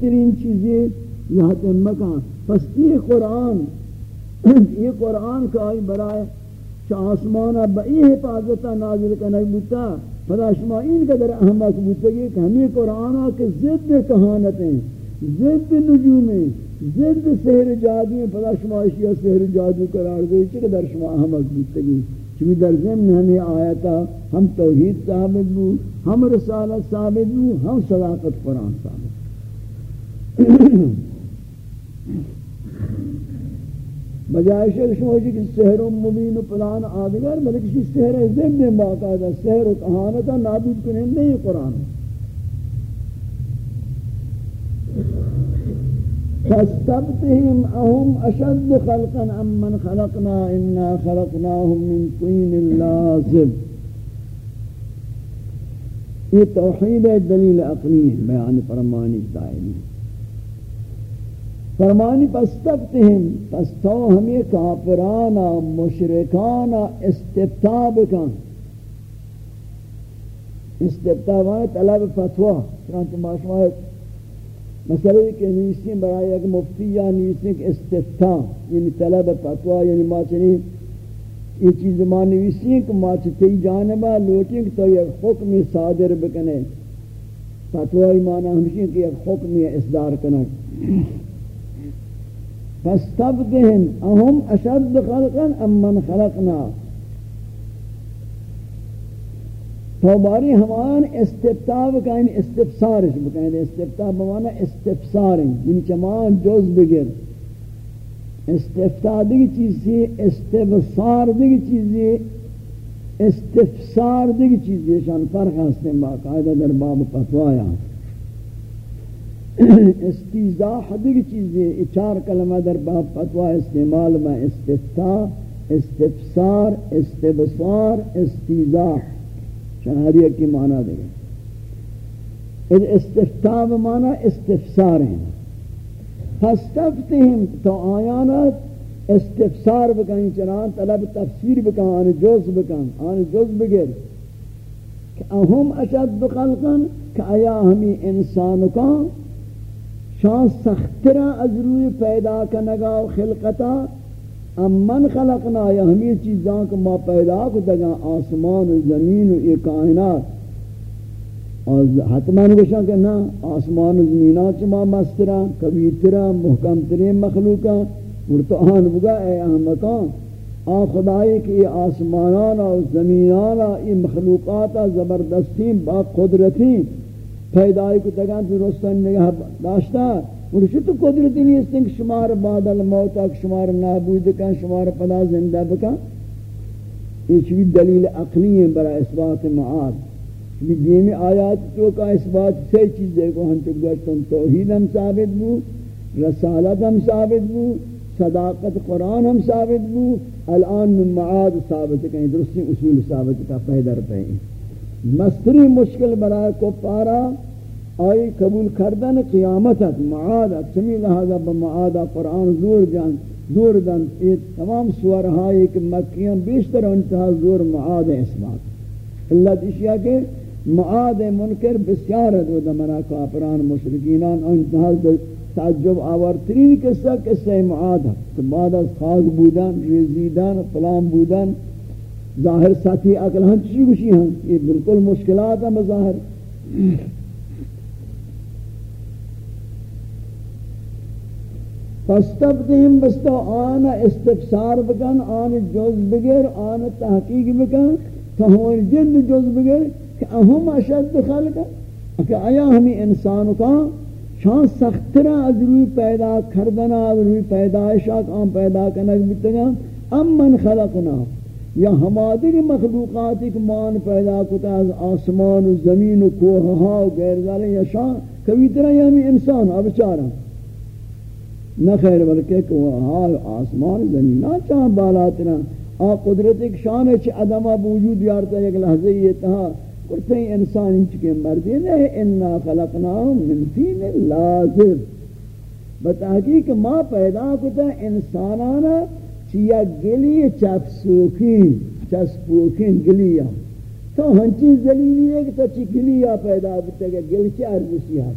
ترین چیزیں یہاں مکان۔ پس یہ قرآن یہ قرآن کا آئی برائے چا آسمانا بئی حفاظتا نازل کنک بوتا پدا شما این قدر احمق بوتا گی کہ ہمیں قرآن کے ضد کہانتیں، ضد نجومیں، ضد سحر جادو ہیں پدا شما اشیاء سحر جادو قرار دے، چی قدر شما احمق بوتا گی چمی در ضمن ہمیں آیتا ہم توحید ثابت بو، ہم رسالت ثابت بو، ہم صداقت قرآن ثابت۔ بجائے شر شوجی کہ سحر مبین پلان آدگر بلکہ کسی سحر ضمن باقاعدہ سحر و کہانتا نابود کنندے یہ قرآن. فاستبتهم اهم اشد خلقا ام من خلقنا انا خلقناهم من طين لازب یہ توحید دلیل عقلی ہے بیان فرمانی دائمی. فرمانی، پس تبتہم پس تو ہمیں کافرانا، مشرکانا استبتاب کن استبتاب آنے طلب فتوہ چنانچہ معاشمات مسئلہ کہ نیسیں برای ایک مفتی یا نیسیں کہ استبتاب یعنی طلب فتوہ یعنی ما چنین یہ چیز ما نویسی کہ ما چتی جانبا لوٹیں کہ تو یک حکم صادر بکنے۔ فتوہ ایمانا ہمشی کہ یک حکم اصدار کنک فاستبدهم اهم اشد خلقا ام من خلقنا؟ تو باری ہمان استبتاب کا ان استفسارش بکہیں، استبتاب بمانا استفسار یعنی چمان جوز بگر. استفتاء دیگی چیزی استفسار دیگی چیزی، استفسار دیگی چیزی، شان فرق ہستے ہیں باقاعدہ در باب فتوایا. استیزاح دیگی چیزیں چار کلمہ در باب فتوہ استعمال میں استفتاء، استفسار، استبصار، استیزاح شہریہ کی معنی دے گئے استفتاء معنی استفسار ہیں۔ فاستفتہم تو آیانت استفسار بکن چنان طلب تفسیر بکن آن جوز بکن آن جوز بگر۔ کہ اہم اشد خلقا کہ آیا ہمیں انسان کا شان سخترا از روی پیدا کنگا و خلقتا، ام من خلقنا یا ہمیں چیزاں کو ما پیدا کو دگا آسمان و زمین و یہ کائنات۔ اور حتمان گوشاں کہ نا آسمان و زمینات چما مسترا کبیترا محکم ترین مخلوقا اور تو آن بگا، اے احمقان آن خدای کہ یہ آسمانانا و زمینانا، یہ مخلوقاتا زبردستین با قدرتین۔ پیدای کو تگان درستان نگاه داشتا. ورشو تو قدرتی نیستن کہ شمار بعد الموت اک شمار نابود کن شمار پدا زندہ بکن. یہ چوی دلیل عقلی ہیں برا اثبات معاد. چوی دیمی آیات تو کا اثبات سی چیز دے کو ہم تک گوشتن توحید ہم ثابت بو، رسالت ہم ثابت بو، صداقت قرآن ہم ثابت بو. الان من معاد ثابت کہیں درستی اصول ثابت کا پیدر پہ مستری مشکل برای کو پارا آئی قبول کردن قیامت معادت چمی لہذا بمعادہ قرآن زور جان، زور دن. یہ تمام سورہائی کہ مکیاں بیشتر انتہا زور معاد اسمات اللہ اشیاء کے معاد منکر بسیار دو دمنا کافران، مشرکینان انتہا تعجب آورترین قصہ قصہ معاد ہے بعد از خاک بودن، ریزیدن پلام بودن ظاہر ساتھی عقل ہم چیزی کچھ ہیں یہ بالکل مشکلات ہیں بظاہر۔ فاستبدهم بستا آنا استفسار بکن آنا جز بگر آنا تحقیق بکن فہون جد جز بگر کہ اہم اشد خلق۔ کہ آیا ہمیں انسانوں کا شان سخترہ از روی پیدا کردنا از روی پیدایشات آن پیدا کنک بتگا ام من خلقنا۔ یا ہمادر مخلوقات ایک مان پیدا کتا از آسمان و زمین و کوہا و غیر ذالے یا شان، کبھی طرح یہ ہمیں انسان اب چارا نہ خیر بلکہ کوہا آسمان زمین، نہ چاہاں بالا طرح آ قدرت ایک شان ہے چھ ادمہ بوجود یارتا ہے، ایک لحظے یہ تہا کرتے ہیں انسان ان چکے مردی نہیں انا خلقناہم من تین لازر۔ بتحقیق ما پیدا کتا، انسانانا چیا گلی چپ چپسوکی چسپوکین گلیا تو ہنچی زلیلی ہے کہ تو چی گلیا پیدا بتا گا گل چی ارزشی ہے؟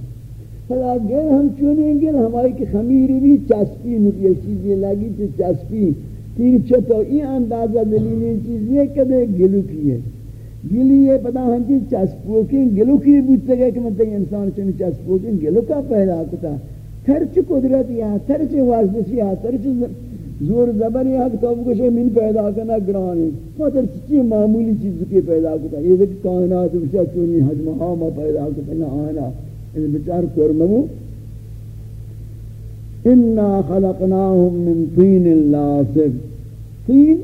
فلا گل ہم چونے گل، ہماری کی خمیری بھی چسپی نکی چیزی لگی تو چسپی۔ تین چھتو، این اندازہ دلیلی چیزی ہے کدے گلو کی ہے گلی یہ پتا ہم کی چسپو کی گلو کی بودتا گئے کہ مطلب انسان چنی چسپو کی گلو کا پیدا کتا۔ ترچ قدرت یا، ترچ واسدسی یا، ترچ زور زبر یا کہ تو کچھ من پیدا کرنا گرانی. مطلب چیزی معمولی چیز کی پیدا کتا یہ دیکھ کائنات بچہ چونی حجم ہاما پیدا کتا نا آنا. ان بچار کرمو انا خلقناهم من طین لاسف طین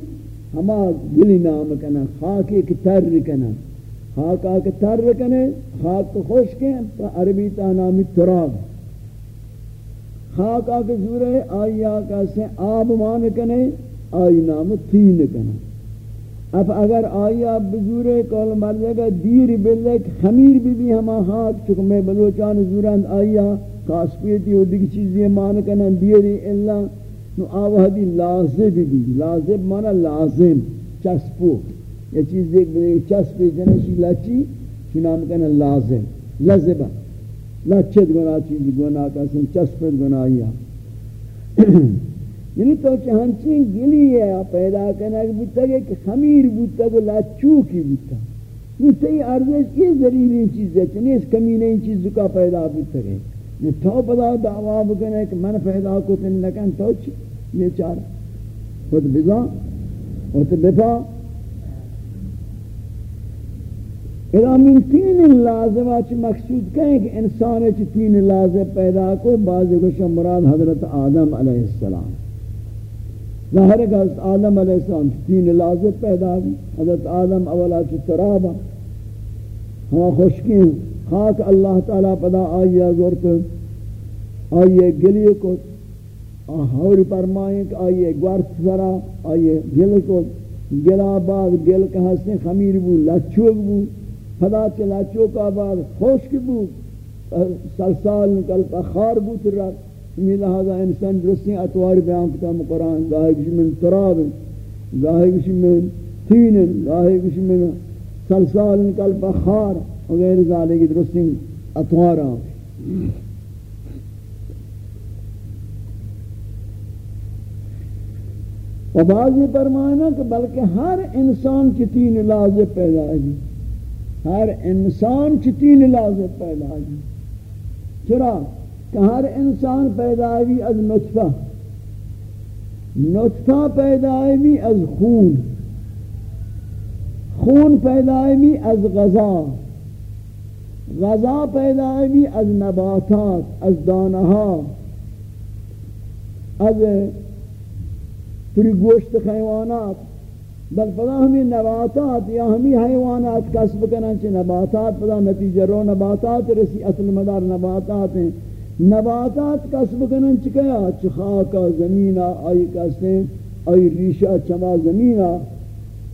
ہما گلی نام کنا خاک ایک تر کنا خاک آک تر کنے خاک خوش کے عربی تا نامی تراب. خاک آک زورے آئی آکا سے آب مان کنے، آئی نام تین کنا اب اگر آئی آب بزورے کول مرزے گا، دیر بلک خمیر بھی بھی ہما خاک، چکہ میں بلوچان زوران آئی آ کاسپیتی و دیکھ چیزیں مان کنا دیری اللہ۔ نو آوہدی لازب بھی لازب مانا لازم چسپو یہ چیز دیکھ بلے چسپی جنشی لچی چی نام کہنا لازم لازبا لچت گنا چیز گنا کسن چسپت گنا یا ہاں۔ یعنی تو چہنچین گلی ہے پیدا کرنا کہ بودتا گئے کہ خمیر بودتا گو لچو کی بودتا یعنی یہ تی عرض یہ ضریری چیز ہے، چنی اس کمی نہیں چیز کا پیدا بودتا گئے۔ یہ تو پدا دعویٰ بکنے کہ من پیدا کو تن لکن تو چی؟ یہ چار۔ خود بزا، خود بفا۔ اذا من تین لازمہ چی مقصود کہیں کہ انسان چی تین لازم پیدا کو بعض کچھ مراد حضرت آدم علیہ السلام ظاہر ہے کہ حضرت آدم علیہ السلام تین لازم پیدا کی حضرت آدم اولا چی ترابا ہوا خوشکی خاک اللہ تعالیٰ پدا آئیے زورت آئیے گلیے کو ہوری فرمائیں کہ آئیے گوارت ذرا آئیے گل کو گلا بعد گل کا ہستے خمیر بو لچوک بو پدا چے لچوک آباد خوشک بو سلسال نکل پخار بو تر رکھ یہ یعنی لہذا انسان درستی اتوار بیان کتا مقرآن، گاہی کشی من تراب، گاہی کشی من تین، گاہی کشی من سلسال نکل پخار وغیر ذالے کی درستی اتوار آن و بعضی فرمانا کہ بلکہ ہر انسان کی تین لازم پیدا ہے۔ ہر انسان کی تین لازم پیدا ہے چرا کہ ہر انسان پیدا ہے از نطفہ۔ نطفہ پیدا ہے از خون۔ خون پیدا ہے از غذا۔ غذا پیدا ہے از نباتات، از دانہا از پھر گوشت حیوانات۔ بل پدا ہمیں نباتات یا ہمیں حیوانات کسب کرنا چاہیے، نباتات پدا نتیجہ رو، نباتات رسی اصل مدار نباتات ہیں۔ نباتات کسب کرنا چکیا چخاکا زمینہ، آئی کستے، آئی ریشہ، چما زمینہ۔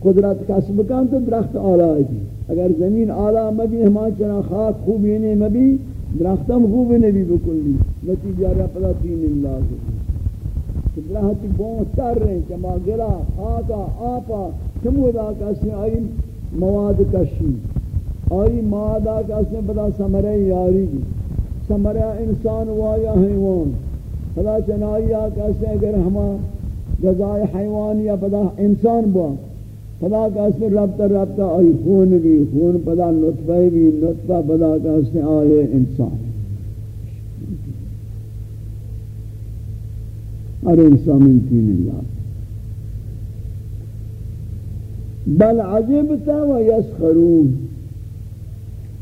قدرت کسب کرنا تو درخت آلہ ہے اگر زمین آلہ مبی ہمان چنا خاک خوب یعنی مبی درختم خوب یعنی نبی بکلی۔ نتیجہ رہا پدا تین اللہ سے براہتی بون تر رہے چما گرا آقا آپا چمودا کسی آئی مواد کشی، آئی مادا کسی بدا سمرے یاری گی سمرے انسان وایا حیوان بدا چنائی کسی اگر ہما جزائے حیوان یا بدا انسان با پدا کسی ربتا ربتا آئی خون بھی، خون پدا نطفہ بھی، نطفہ پدا کسی آئے انسان۔ ہر انسان من تین اللہ بل عجبتا و یسخرون۔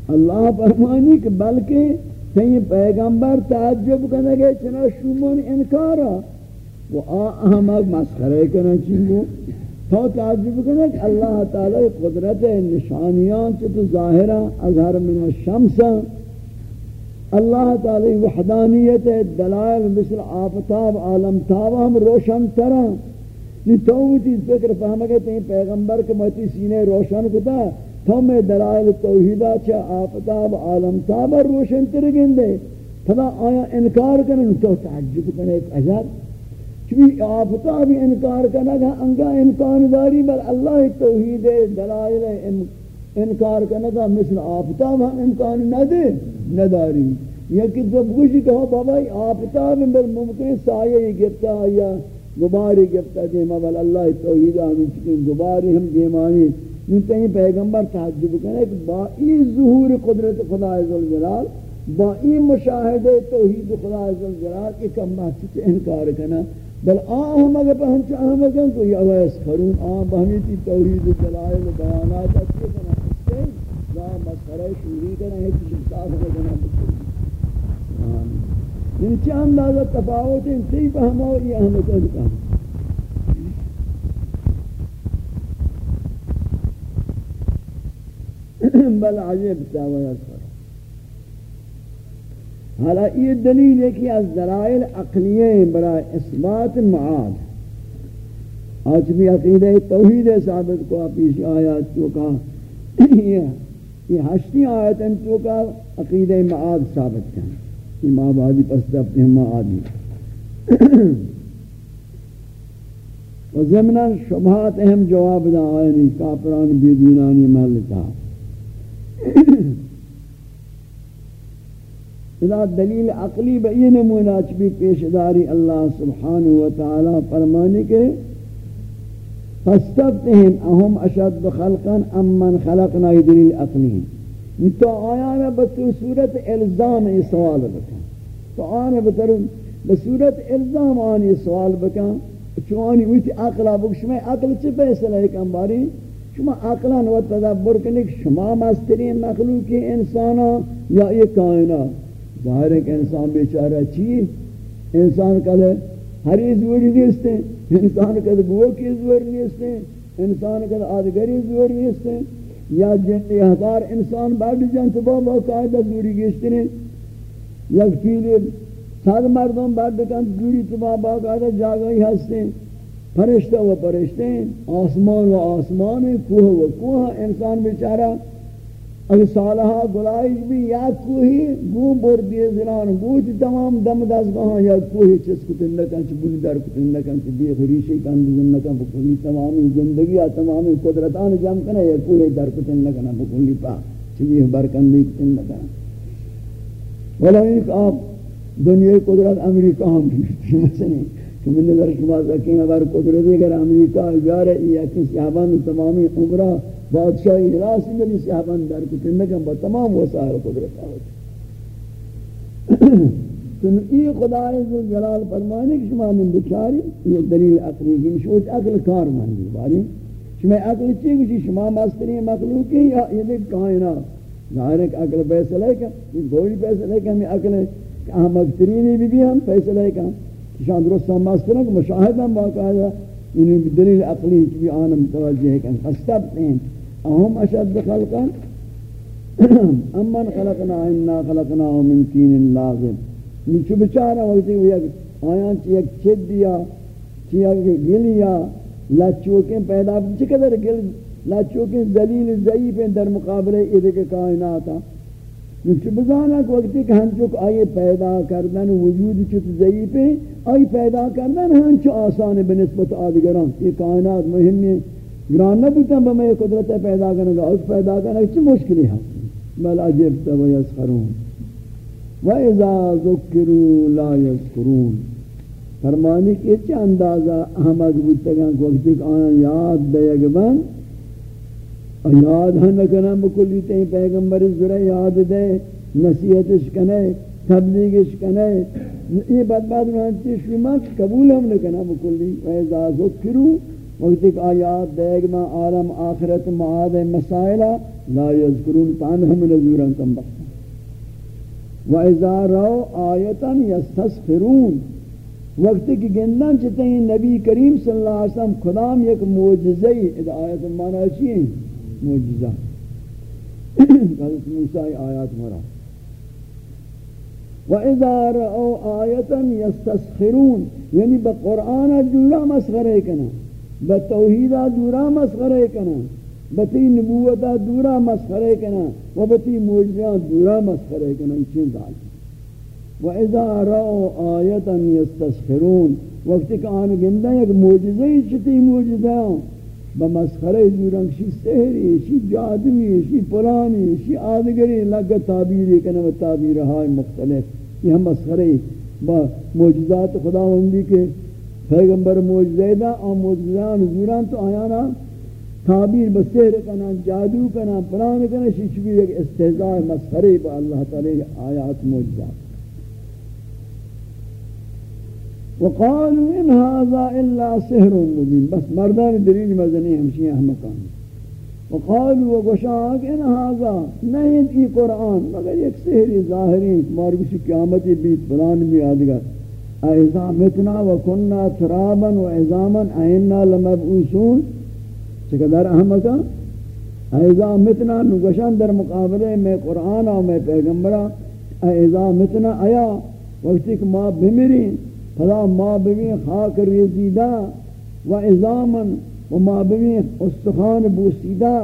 اللہ فرمانی کہ بلکہ تین پیغمبر تعجب کرنے گئے چنا شمون انکارا۔ وہ آ احمد مسخرے کرنا چنگو۔ تو تعجب کرنے کہ اللہ تعالی قدرت نشانیان تو ظاہرہ، اظہر من الشمسہ اللہ تعالی وحدانیت دلائل مثل آفتاب، عالم تاب ہم روشن ترہ یہ تو چیز فکر فہم گئے تین پیغمبر کے موتی سینے روشن کتا تو میں دلائل توحیدہ چھا آفتاب، عالم تاب روشن تر گندے۔ پدا آیا انکار کرنے تو تعجب کرنے ایک عجب۔ چوی آفتاب انکار کرنے گا، انگا امکان داری بل اللہ توحید دلائل امکان انکار کرنے گا مثل آفتاب ہم امکان نہ دے نداری یکی تو بگوشی کہو بابا آفتاب میں ممکن سایہ ہی گفتا یا گباری گفتا دیما بل اللہ توحید آمین چکن گباری ہم دیمانی نوتا ہی پیغمبر تحجب کرنے کہ با ای ظہور قدرت خدا عزالجلال با ای مشاہد توحید خدا عزالجلال ایک امہ چکے انکار کرنا۔ بل آن ہم اگر پہن چاہم اگر تو یہ اویس خرون آن بہنی تی توحید دلائل بیانات، اچھے لا مسخرہ شوری کرنا ہے چیز صاف کرنا بکر ان یعنی چه اندازه تفاوت این تی فهمه و یہ احمد ادکا بل عجب تاوی اصفر حالا یہ دلیل ہے کہ از دلائل عقلیے برای اثبات معاد. آج بھی عقیدہ توحید ثابت کو پیش آیات چوکا. یہ ہشتی آیتن چوکا عقیدہ معاد ثابت کرنا ماں بادی پس اپنے ماں آدی و ضمنا شبہات اہم جواب دا آئینی کافران بی دینانی محلتا اذا دلیل عقلی بئی نمونہ چبی پیشداری اللہ سبحانہ وتعالی فرمانے کے فاستفتهم اهم اشد خلقا ام من خلقنا دلیل عقلی تو آیا میں بطور صورت الزام یہ سوال بکن. تو آنے بطور بصورت الزام آنی سوال بکن. چوانی ویتی عقلا بک شما عقل چی فیصلہ ہے کم باری؟ شما عقلا و تدبر کنی کہ شما مسترین مخلوق انسانا یا یہ کائنا ظاہر ہے کہ انسان بیچارہ چی؟ انسان کل ہری زوری نیستے انسان کل گوہ کی زوری نیستے انسان کل آدگری زوری نیستے یا جن ہزار انسان بعد جان تو با قاعدہ دوری گشتنے یک پیلی صد مردم بعد کن دوری تو با قاعدہ جاگئی ہستے فرشتہ و فرشتے آسمان و آسمان، کوہ و کوہ، انسان بیچارہ۔ اگر صالحہ گلائش بھی یا کوہی گو بردی زنان گوچ تمام دم دستگاہاں یا کوہی چس کتن لکن چھ بلی در کتن لکن چھ بی خریشی کن دزن لکن بکلی تمامی زندگی، یا تمامی قدرتان جم کنے یا کوہی در کتن لکن بکلی پا چھ بی برکندی کتن لکن ولا ایک آپ دنیا قدرت امریکہ ہم کی مثلا کہ من نظر شما زکین اگر قدرت اگر امریکہ یار یا کسی آبان تمامی عمرہ بادشاہ بادشاہی راس ملی صحابان در کو تنگم با تمام وسائل قدرت آوت تن ای خدا عز جلال فرمانے کہ شما من بچاری، یہ دلیل عقلی کی شوچ عقل کار مندی باری۔ شما عقل چی کہ شما مستری مخلوقی یا یہ دیکھ کائنات۔ ظاہر ہے کہ عقل فیصلہ ہے کہ یہ گوڑی فیصلہ ہے کہ ہمیں عقل ہے کہ بھی بھی ہم فیصلہ ہے کہ شان درست ہم مسترین کہ مشاہدہ باقاعدہ یعنی دلیل عقلی کی بھی آنا متوجہ ہے کہ فستبتین اهم اشد خلقا. امن خلقنا انا خلقنا من تین لازم نیچو بچارا وقتی وہ یک آیان چی یک چد دیا چی یک گل یا لچوکیں پیدا چقدر گل، لچوکیں دلیل ضعیف ہیں در مقابلے ادھے کے کائناتا نیچو بزانا کہ وقتی کہ ہنچوک آئے پیدا کردن وجود چت ضعیف ہیں آئی پیدا کردن ہنچو آسان بنسبت آدگران. یہ کائنات مهم ہے گران نہ بوتا بما قدرت پیدا کرنے گا اس پیدا کرنے کی مشکلی ہے۔ بل عجبت و یسخرون۔ و اذا ذکروا لا یذکرون۔ فرمانی کہ چه اندازہ احمد بودتگان کو وقتی کہ آن یاد دے گبن یاد ہن کنا بکلی تے پیغمبر ذرا یاد دے، نصیحتش کنے، تبلیغش کنے۔ یہ بات بات میں شما قبول ہم نہ کنا بکلی و اذا ذکروا وقت ایک آیات دیکھ میں عالم آخرت معاد مسائلہ لا یذکرون تان ہم نظورا کم بختا وَإِذَا رَوْ آیَتًا يَسْتَسْخِرُونَ وقت کی گندن چتے ہیں نبی کریم صلی اللہ علیہ وسلم خدام یک موجزی اد آیت مانا چیئے موجزہ حضرت موسیٰ آیات مرا۔ وَإِذَا رَوْ آیَتًا يَسْتَسْخِرُونَ یعنی بقرآن جلہ مسخرے کنا۔ بتوحیدہ دورا مسخرے کنا بتی نبوتہ دورا مسخرے کنا و بتی موجزہ دورا مسخرے کنا یہ چین دال وَإِذَا رَأُوا آیَةً يَسْتَسْخِرُونَ وقت کہ آن گندہ یک موجزہ ہی چھتی موجزہ بمسخره زوران شی سحری شی جادوی شی پلانی شی آدگری لگا تعبیری کنه و تعبیرهای مختلف. یہ ہم مسخره با معجزات خداوندی کے پیغمبر معجزه دا اور معجزان زوران تو آیانا تعبیر بسیر کنن جادو کنن پلان کنن شیچ بھی ایک استہزاء مسخره با اللہ تعالی آیات معجزات وقالوا ان هذا الا سحر مبين۔ بس مردان دلیل مزنی ہمشی احمقان۔ وقالوا وغشاك ان هذا نہیں ای قرآن، مگر ایک سحر ظاہری مارگوشی قیامت بیت بلان بھی آدگر اذا متنا وكنا ترابا وعظاما ائنا لمبعوثون چقدر احمقان اذا متنا نگشان در مقابلے میں قرآن اور میں پیغمبرہ اذا متنا آیا، وقتی کہ ما بمرین فلا ما ببین خاک ریزیدہ، و ازامن و ما ببین استخان بوسیدہ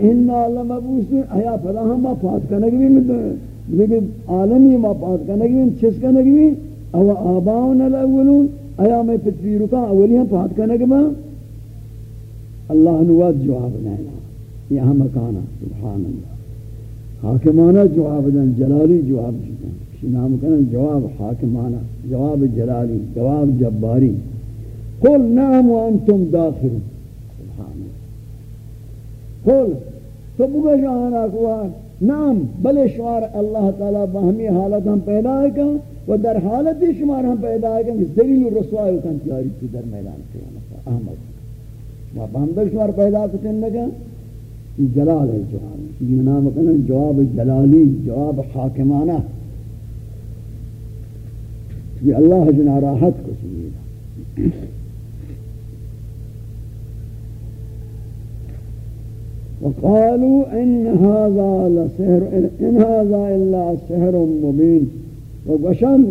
اینا لمبوسون ایا فلا ہم ما پات کنگوی مدن لیکن عالمی ما پات کنگوی چس کنگوی او آباؤن الاولون ایا میں پتویرو کا اولی ہم پات کنگوی اللہ نواد جواب نینا یہاں مکانا سبحان اللہ حاکمانہ جواب دن، جلالی جواب دن نام کرن جواب حاکمانہ جواب جلالی، جواب جباری. قل نعم وانتم داخل سبحان اللہ قل، تو بگا جانا کوا نعم، بلے شمار اللہ تعالی بہمی حالت ہم پیدا ہے کن و در حالت شمار ہم پیدا ہے کن دلیل رسوائی کن تیاری کی در میدان قیامت احمد۔ و بہمدر شمار پیدا کتن لگا جلال ہے جواب۔ یہ نام کرن جواب جلالی، جواب حاکمانہ۔ یہ اللہ جنا راحت کو سنیے وقالوا ان هذا لسحر، ان هذا الا سحر مبين وغشم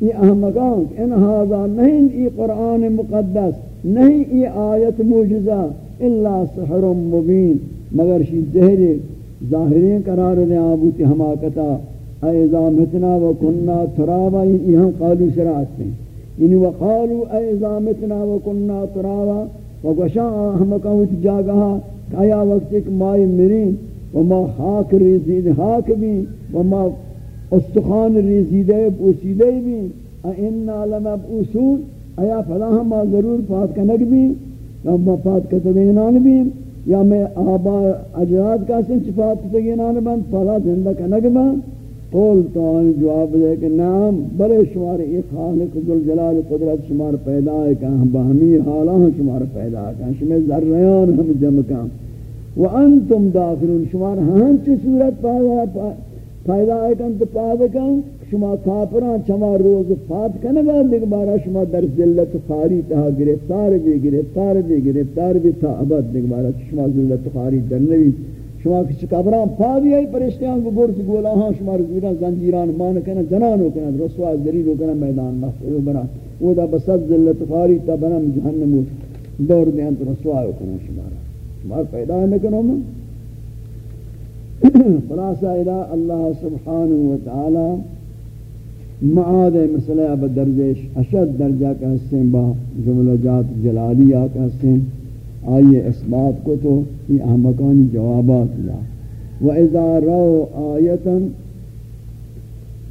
یہ احمقان ان هذا نہیں یہ قرآن مقدس نہیں یہ آیت معجزہ الا سحر مبین. مگر شی ظاہر ظاہرین قرار دے آبوتی حماقتا ایزا متنا و کننا ترابا یہ ہم قالو شرعت ہیں. یعنی وقالو ایزا متنا و کننا ترابا، و گشا ہم کہوں جاگہا کایا وقت ایک مائی مرین، و ما خاک ریزید خاک بھی و ما استخان ریزیدے پوسیدے بھی اینا لمبعوثون ایا فلا ہم ضرور پات کنک بھی، یا پات کتگینان بھی، یا میں آبا اجراد کا سن چپات کتگینان بند فلا زندہ کنک بند قول تو آن جواب دے کہ نام بلے شمار ایک خالق ذوالجلال قدرت شمار پیدا ہے کہ ہم بہمی حالا ہم شمار پیدا ہے کہ شمار ذریان ہم جمع کام۔ وانتم داخلون، شمار ہم چی صورت پیدا ہے کہ انت پادا کن شما کافران چما روز فات کنگا دیکھ بارا شما در ذلت خاری تہا گرفتار بھی گرفتار بھی گرفتار بھی تا ابد دیکھ بارا شما ذلت خاری در نوی. شما کچھ قبران پا دیئی پرشتیان کو گرد گولا ہاں شما رزویران زنجیران مان کنا جنانو کنا رسوا ذلیلو کنا میدان محفظو بنا. او دا بسد ذلت خاری تا بنام جہنمو دور دیان تو رسوا کنا شما را. شما پیدا نکنو من؟ خلاصہ الہ اللہ سبحانہ وتعالی معاد مسئلہ اب درجش اشد درجہ کا حصے با جملہ جات جلالیہ کا حصے آئیے اثبات کو تو یہ احمقانی جوابات لا۔ وَإِذَا رَوْ آیَتًا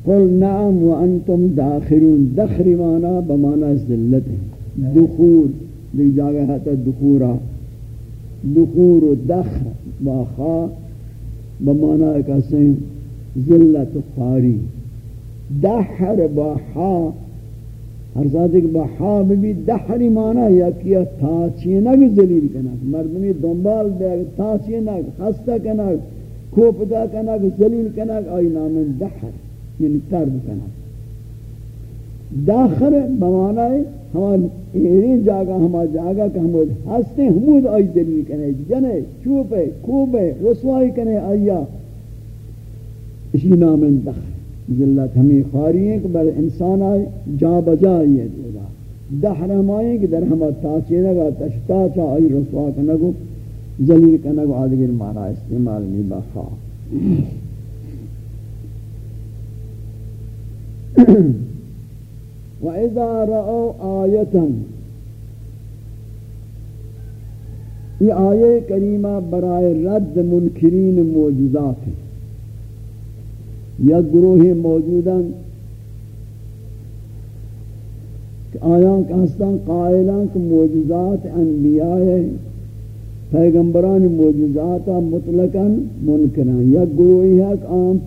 قُلْ نَعَمْ وَأَنْتُمْ دَاخِرُونَ۔ دخر مانا بمانا ذلت۔ ہے دخور، دیکھ جاگہ ہے تا دخورا۔ دخور و دخر باخا بمانا ایک اسیں ذلت خاری دحر باحا ہر ذات ایک بحاب بھی دحری مانا یا کیا تاچینگ ذلیل کنک مردمی دنبال دے، تا تاچینگ خستہ کنک کوپتا کنک ذلیل کنک آئی نام دحر یعنی ترد کنک داخر بمانا ہے ہاں، ہمارے ایرین جاگا ہمارا جاگا کہ ہم ہستے ہمود آئی ذلیل کنک جنے، چوپے، کوبے، رسوائی کنے، آیا۔ اسی نام دحر ذلت ہمیں خاری ہیں کہ بر انسان آئے، جا بجا یہ دیگا دہ رحمائیں کہ در ہمیں تاچے نگا، تشتا چا آئی، رسوا کنگو، ذلیل کنگو آدگر مارا استعمال میں بخوا۔ وَإِذَا رَأَوْا آیَةً یہ آیے کریمہ برائے رد منکرین موجودات ہیں۔ یا گروہ موجوداں آیاں کہ ہستان قائلان کہ موجودات انبیاء پیغمبران موجودات مطلقاً منکران، یا گروہی ہے کہ آم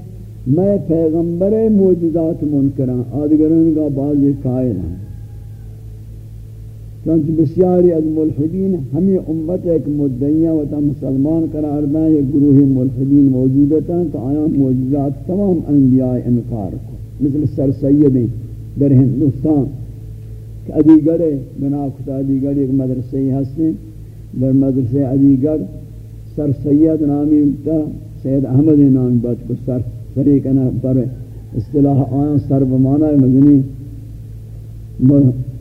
میں پیغمبر موجودات منکران آدگران کا بعض قائل ہیں۔ چونچہ بسیاری از ملحدین ہمیں امت ایک مدعیہ و تا مسلمان قرار دیں یہ گروہ ملحدین موجودتا تو آیا موجودات تمام انبیاء انکار کو۔ مثل سر سیدیں در ہندوستان، کہ عدیگر بناکتا عدیگر ایک مدرسے ہستے، در مدرسے عدیگر سر سید نامی تا، سید احمد نامی بات کو سر سری کنا پر اصطلاح آیا سر بمانا مدنی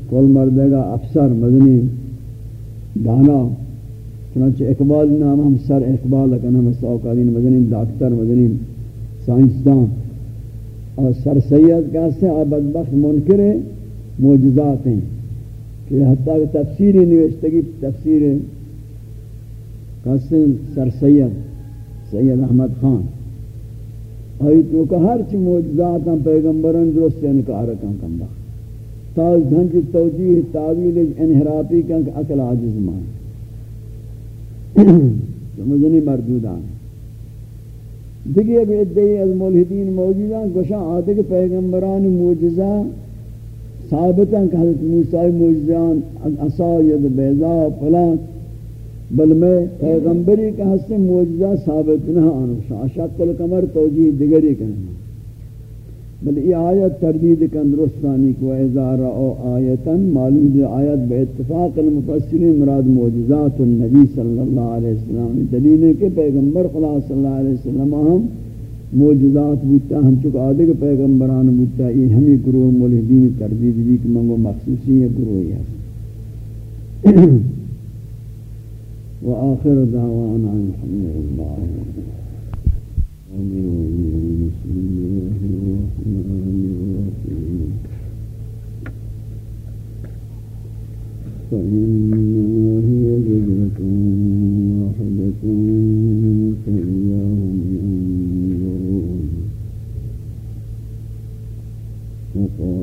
کل مردگا افسر مدنی، دانا، چنانچہ اقبال نام ہم سر اقبال کنا مساوقالین مدنی، ڈاکٹر مدنی، سائنسدان۔ اور سر سید کہتے ہیں بدبخت منکر موجزات ہیں، کہ حتیٰ کہ تفسیری نوشتگی تفسیر کہتے ہیں سر سید سید احمد خان۔ آئی تو کہ ہر چی موجزات ہیں پیغمبران درست انکار کن کن بخت تا تاز دھنچ توجیح تعویل انحرافی کن کہ اکل عاجز مان سمجھنی مردودان دیکھئے اب ادعی از ملحدین موجودان گوشا آدھے کہ پیغمبران موجزہ ثابتاں کہ حضرت موسیٰ موجزان اصاید بیضا فلان بل میں پیغمبری کا حسن موجزہ ثابت نہ آنو شاک القمر توجیح دگری کرنا بل یہ آیت تردید کن درستانی کو ازار او آیتا، معلوم دی آیت بے اتفاق المفسرین مراد موجزات النبی صلی اللہ علیہ وسلم۔ دلیل ہے کہ پیغمبر خلا صلی اللہ علیہ وسلم ہم موجزات بودتا، ہم چکا آدھے کہ پیغمبران بودتا، یہ ہمیں گروہ ملحدین تردید بھی کہ منگو مخصوصی ہے گروہی ہے۔ وآخر دعوانا الحمد لله بسم الله فإنما هي جزرة واحدة فإذا ينظرون وقالوا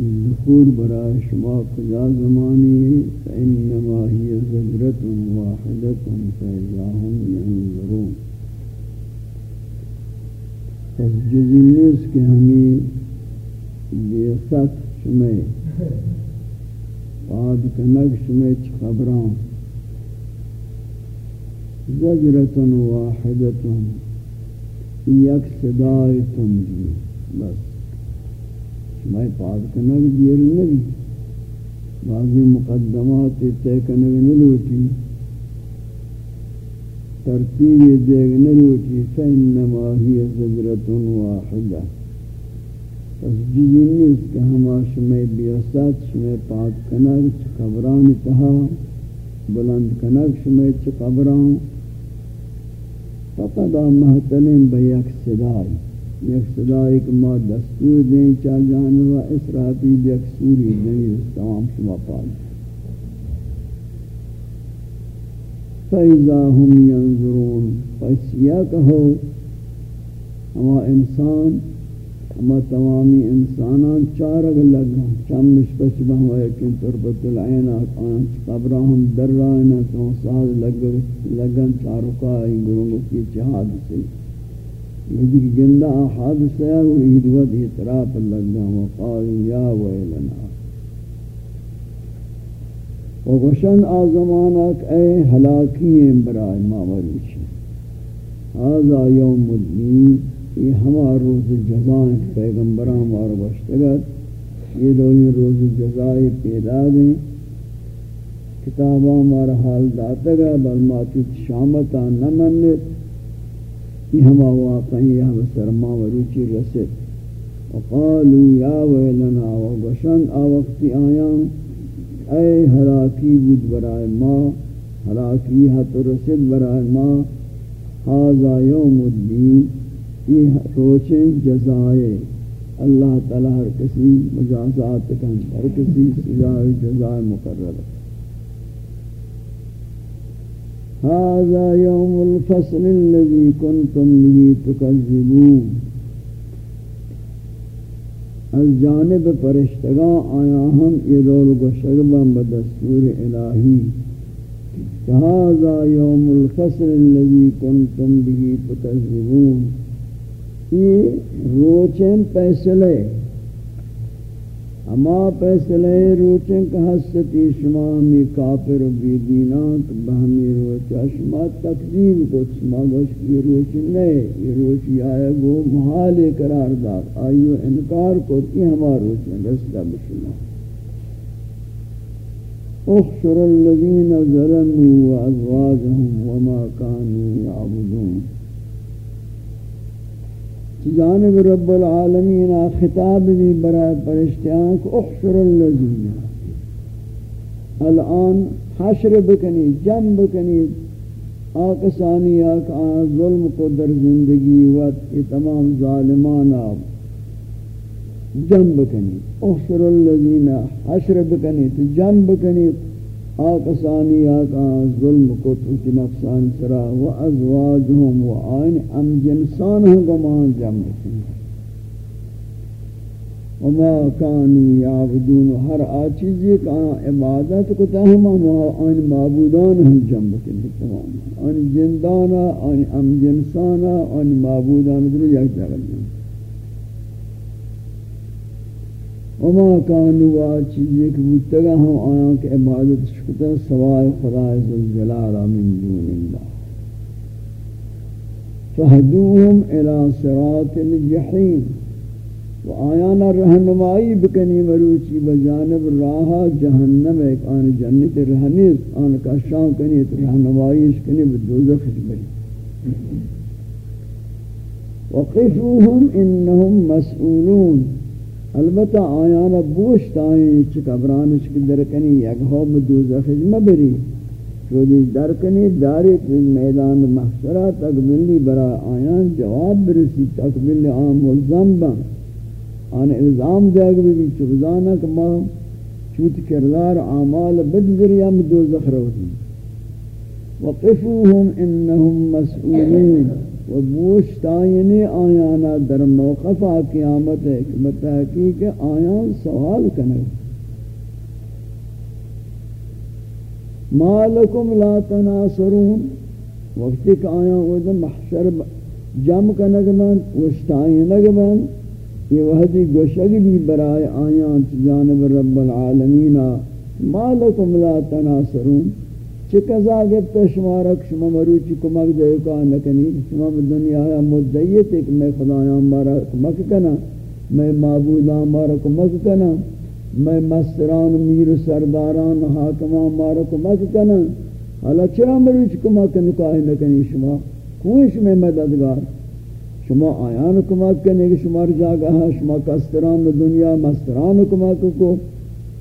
ذکور برای شما کجا زمانی فإنما هي زجرة واحدة فإذا هم ينظرون۔ پس جزی نیست کہ ہمیں بیست شمع پاد کنک شمع چھ خبران۔ زجرة واحدة یک صدای تنجی بس۔ میں پاک کنگ دیر نبی، بعضی مقدمات تے کنگ نلوٹی۔ ترتیب دیکھ دیگ نلوٹی، فإنما ہی زجرت واحدہ پس جزی نیست کہ ہما شمی بیوسات شمی پاک کنگ چھ قبران تہا، بلند کنگ شمی چھ قبران۔ فقط محتلم بہ صدای یک صدای کہ ما دستور دیں چا جانوا اسرافیل یک سوری دیں تمام شما پال فَإِذَا هُمْ يَنظُرُونَ، پس یا کہو، ہما انسان، ہما تمامی انسانان چارگ لگا چمش پس بہو یکن تربت العین آتان قبرہ ہم در رائنا، تو ساز لگن چارکائی گرونگو کی چہاد سے۔ یہ دیکھ گندہ حادثہ ہے وہ ایدوت اطراف لگا وقال یا ویلنا۔ وگوشن آزمانک اے حلاکی برائے ماوروچی هذا يوم الدین، یہ ہما روز جزائیں پیغمبران اور بشتگت یہ دوئی روز جزائیں پیدا دیں۔ کتاباں مارا حال داتگا، بل ماتت شامتا نمنت۔ یہ ہما واقعی ہم سرما و روچی رسد وقالوا یا ویلنا وگشن آوقتی آیاں اے حراکی بود برائے ما، حراکی حت رسد برائے ما، هذا یوم الدین، یہ روچیں جزائے۔ اللہ تعالی ہر کسی مجازات کن، ہر کسی سزائے جزائے مقرر۔ هذا يوم الفصل الذي كنتم به تكذبون. از جانب فرشتگان آیا ہم یہ رول گشگبا بدستور الہی هذا يوم الفصل الذي كنتم به تكذبون. یہ روچیں پیسلے ہما پیسلے روچیں کہ حستی شما ہمی کافر و بی دینات بہمی روچہ شما تقدیم کو شما گوش کی روچ نہیں یہ روچی آئے گو محال قرار دار، آئیو انکار کو تی ہما روچیں رسدہ بشما۔ اخشر الذین ظلموا وازواجهم وما كانوا يعبدون جانب رب العالمین خطاب بھی برائے پرشتیان کو احشر اللذین. الان حشر بکنی، جم بکنی آکسانی آک آن ظلم کو در زندگی وقت یہ تمام ظالمان آب. جم بکنی، احشر اللذین حشر بکنی، تو جم بکنی آکسانی آکا ظلم کو توتی نفسان سرا و ازواجهم و آئین ام جنسان ہوں گمان جمع سن وما کانی یعبدون، ہر آچیزی کا عبادت کو تاہمان آئین معبودان ہم جمع کنی تمام آئین جندانا آئین ام جنسانا، آئین معبودان درو یک جگل جمع وما كانوا واچیزی کہ بودتگا ہم آیاں کے عبادت شکتا سوائے خدا عزالجلال من دون اللہ۔ فہدوہم الى صراط الجحیم و آیانا رہنمائی بکنی مروچی بجانب راہ جہنم ایک آن جنت رہنیت آن کشان کنیت رہنمائی اس کنی بدوزخ بری۔ وقفوہم انہم مسئولون۔ البتہ آیانا بوشت آئیں چک ابرانش کی درکنی یک ہوم دوزخ مبری. چودی درکنی داری تو میدان محشرہ تک ملی برا آیان جواب برسی تک ملی آن ملزم بان آن الزام دے گا بھی چوزانا کہ ما چوت کردار اعمال بد ذریعہ میں دو وقفوهم انہم مسئولین و بوشتائنی آیانا در موقفہ قیامت ہے کہ بتحقیق آیان سوال کرنے ما لکم لا تناصرون۔ وقتی کہ آیان وہ محشر جم کنگ من وشتائنگ من، یہ وحدی گوشگ بھی برائے آیان جانب رب العالمین۔ ما لکم لا تناصرون۔ چکزا گفت شمارک شما مروچی کمک دے کا نکنی؟ شما دنیا ہے مدعیت ہے کہ میں خدایان مارا کمک کنا، میں معبودان مارا کمک کنا، میں مستران، میر سرداران حاکمان مارا کمک کنا۔ حالا چرا مروچی کمک نکاہ نکنی شما؟ کوش میں مددگار؟ شما آیان کمک کرنے کہ شما جاگا ہے شما کستران دنیا، مستران کمک کو،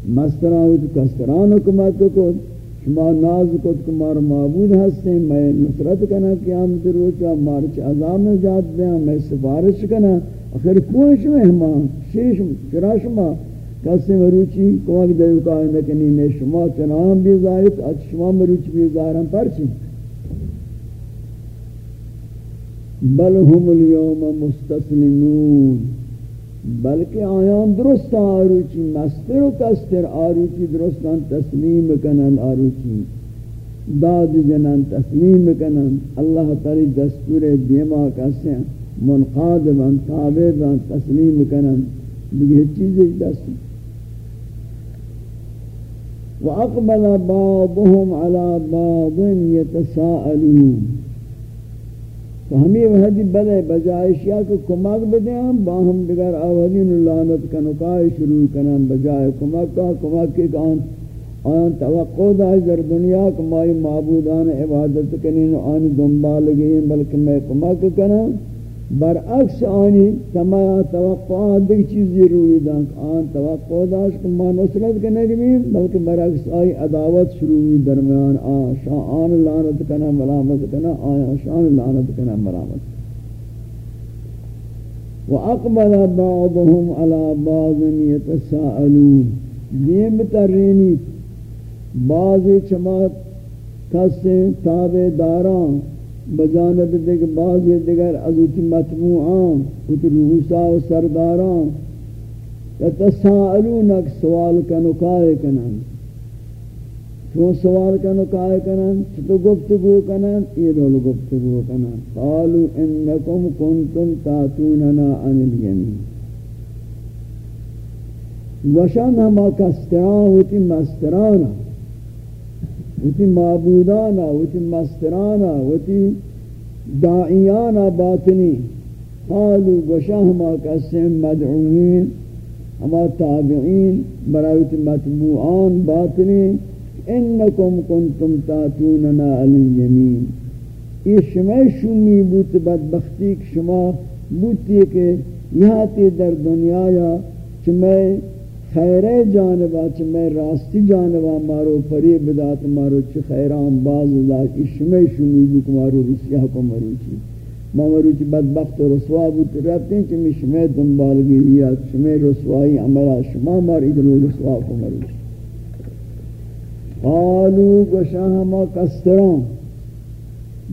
مستران کستران کمک کو۔ شما ناز کو کمار معبود ہستے میں نصرت کنا قیامت روچا مارچ عذاب جات دیا میں سفارش کنا۔ اخر کوش میں ہما، شیش چرا شما کسی مروچی کمک دیو کائندہ کنی نے شما چنام بھی ظاہر اچھ شما مروچی بھی ظاہر ہم پرچی۔ بل هم اليوم مستسلمون۔ بلکہ آیان درست آروچی، مستر و کستر آروچی درستان تسلیم کنن آروچی، داد جنن تسلیم کنن اللہ تعالی دستور دیما کسے منقاد بن تابع بن تسلیم کنن دیگه چیزی دست وَأَقْبَلَ بَعْضُهُمْ عَلَى بَعْضٍ يَتَسَاءَلُونَ تو ہمیں وحدی بلے بجائے اشیاء کو کمک بدیں ہم باہم دگر آوازین لعنت کا شروع کنن، بجائے کمک کا، کمک کے کان آن توقع دا در دنیا کمائی معبودان عبادت کنین آن دنبال گئیں، بلکہ میں کمک کنن۔ برعکس آنی تمایا توقع دیکھ چیزی روی دن آن توقع داشت کہ ما نصرت کرنے گئی بلکہ برعکس آئی عداوت شروع ہوئی درمیان. آن شان لعنت کنا ملامت کنا آیا شان لعنت کنا ملامت. وَأَقْبَلَ بَعْضُهُمْ عَلَى بَعْضٍ يَتَسَاءَلُونَ دیم ترینی بعضی چمات کسے تابع داران بجانب دیگر بعض دیگر از اتی مطموعان اتی روسا و سرداران. یتسائلونک سوال کنو کائے کنن. تو سوال کنو کائے کنن تو گفتگو کنن، یہ دول گفتگو کنن. قالو انکم کنتم تاتوننا عن الیمین. وشان ہما کستران ہوتی مسترانا وتی معبودانا، وتی مسترانا، وتی داعیانا باطنی. قالوا گشاہما قسم مدعوین. ہما تابعین برایت مطبوعان باطنی. انکم کنتم تاتوننا علی الیمین یہ شما شمی بوت بدبختی شما بوتی کہ یہاں تی در دنیا یا چمیں خیر جانبا چ میں راستی جانبا مارو فریب بدات مارو چ خیران باز اللہ اشمی شمی بک مارو، رسیہ کو مرو چی۔ ما مرو چی بدبخت و رسوا بود رہتے ہیں کہ میں شمی دنبال گئی، یا شمی رسوائی عملہ شما مار ادلو رسوا کو مرو چی۔ قالو گشاہما کستران۔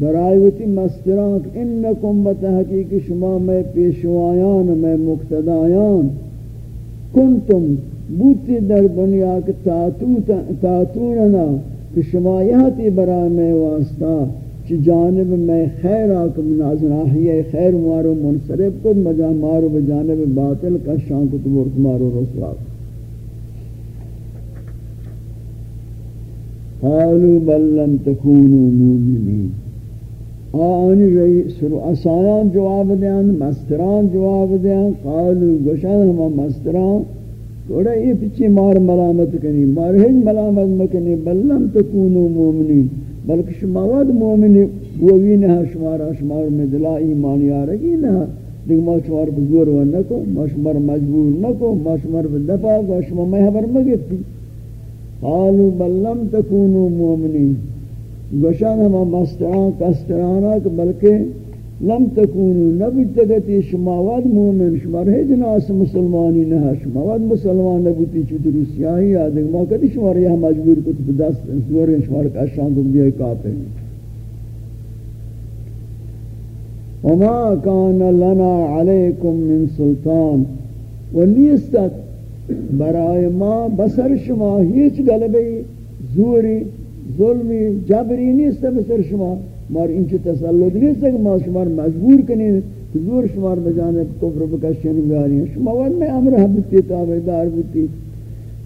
برائیوتی مستران، انکم بتحقیق شما میں پیشوایان، میں مقتدایان۔ کنتم بوتی در دنیا کے تاتوننا کہ شما یہاں برا میں واسطہ چی جانب میں خیر آکم ناظر آہیے خیر مارو منصرف کن، مجا مارو بجانب باطل کا شان کو تبورت مارو رسوا قالوا بل لم تكونوا مؤمنين. آنی رئی سر اسایان جواب دیان، مستران جواب دیان قالوا گوشان ہما مستران کوڑا یہ پچھی مار ملامت کنی، مار ہج ملامت مکنی، بل لم تکونوا مؤمنین بلکہ شماواد مومنی بووین ہے شمارا شمار میں دلا ایمان یارگی نہ، دیکھ ما شمار بزور و نکو ما شمار مجبور نکو ما شمار بدفع و شما میں حبر مگتی۔ قالوا بل لم تكونوا مؤمنين گوشان ہما مستران کسترانا کہ بلکہ لم تکونو نبی تگتی شماواد مومن، شما رہی جناس مسلمانی نہ شماواد مسلمان نبوتی چوتی روسیاہی آدھگ ما کدی شما رہی ہم مجبور کت بدست سور شما رہی کشان دن بیائی کافر وما کان لنا علیکم من سلطان ونیستت برای ما بسر شما هیچ غلبی زوری ظلمی جبری نیست بسر شما، مار این چه تسلط نیست که ما شما مجبور کنید که زور شما بجانب کفر بکشن بیاری شما ود میں امر حبتی تابعدار بودی.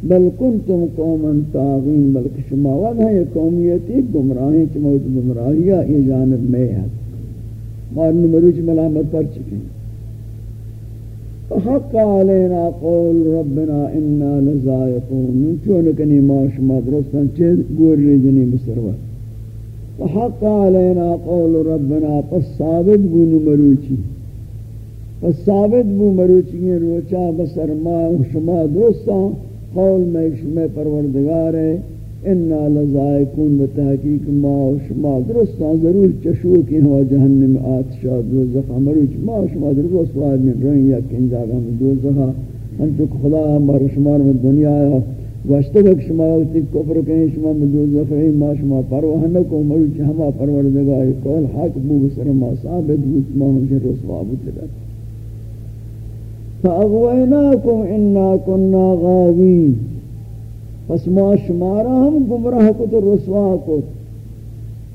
بل کنتم قوما طاغین بلکہ شما ود ہے قومیتی گمراہی چموت گمراہی یہ جانب میں ہے مار نمروچ ملامت پر چکیں فحق علينا قول ربنا إنا لزائقون چونکنی ما شما درستان چه گور ریجنی بسروا فحق علينا قول ربنا، پس ثابت بو نمروچی. پس ثابت بو مروچی یعنی روچا بسر ما شما درستان قول میں شما پروردگار ہے انا لذائقون بتحقیق ما و شما درستان ضرور چشو کی ہوا جہنم آتشا دوزخ مروچ ما و شما درست واحد من رہن یا کن جاگا من دوزخا. ہم تو خدا ہمارا شمار میں دنیا آیا. واشتگک شما وقتی کفر کہیں شما من دوزخ ہے ما شما پروہ نکو مروچ ہما پروردگار قول حق بو بسر ما ثابت بو ما ہم جن رسوا بودتا فأغويناكم إنا كنا غاوين. پس ما شمارا ہم گمراہ کو تو رسوا کو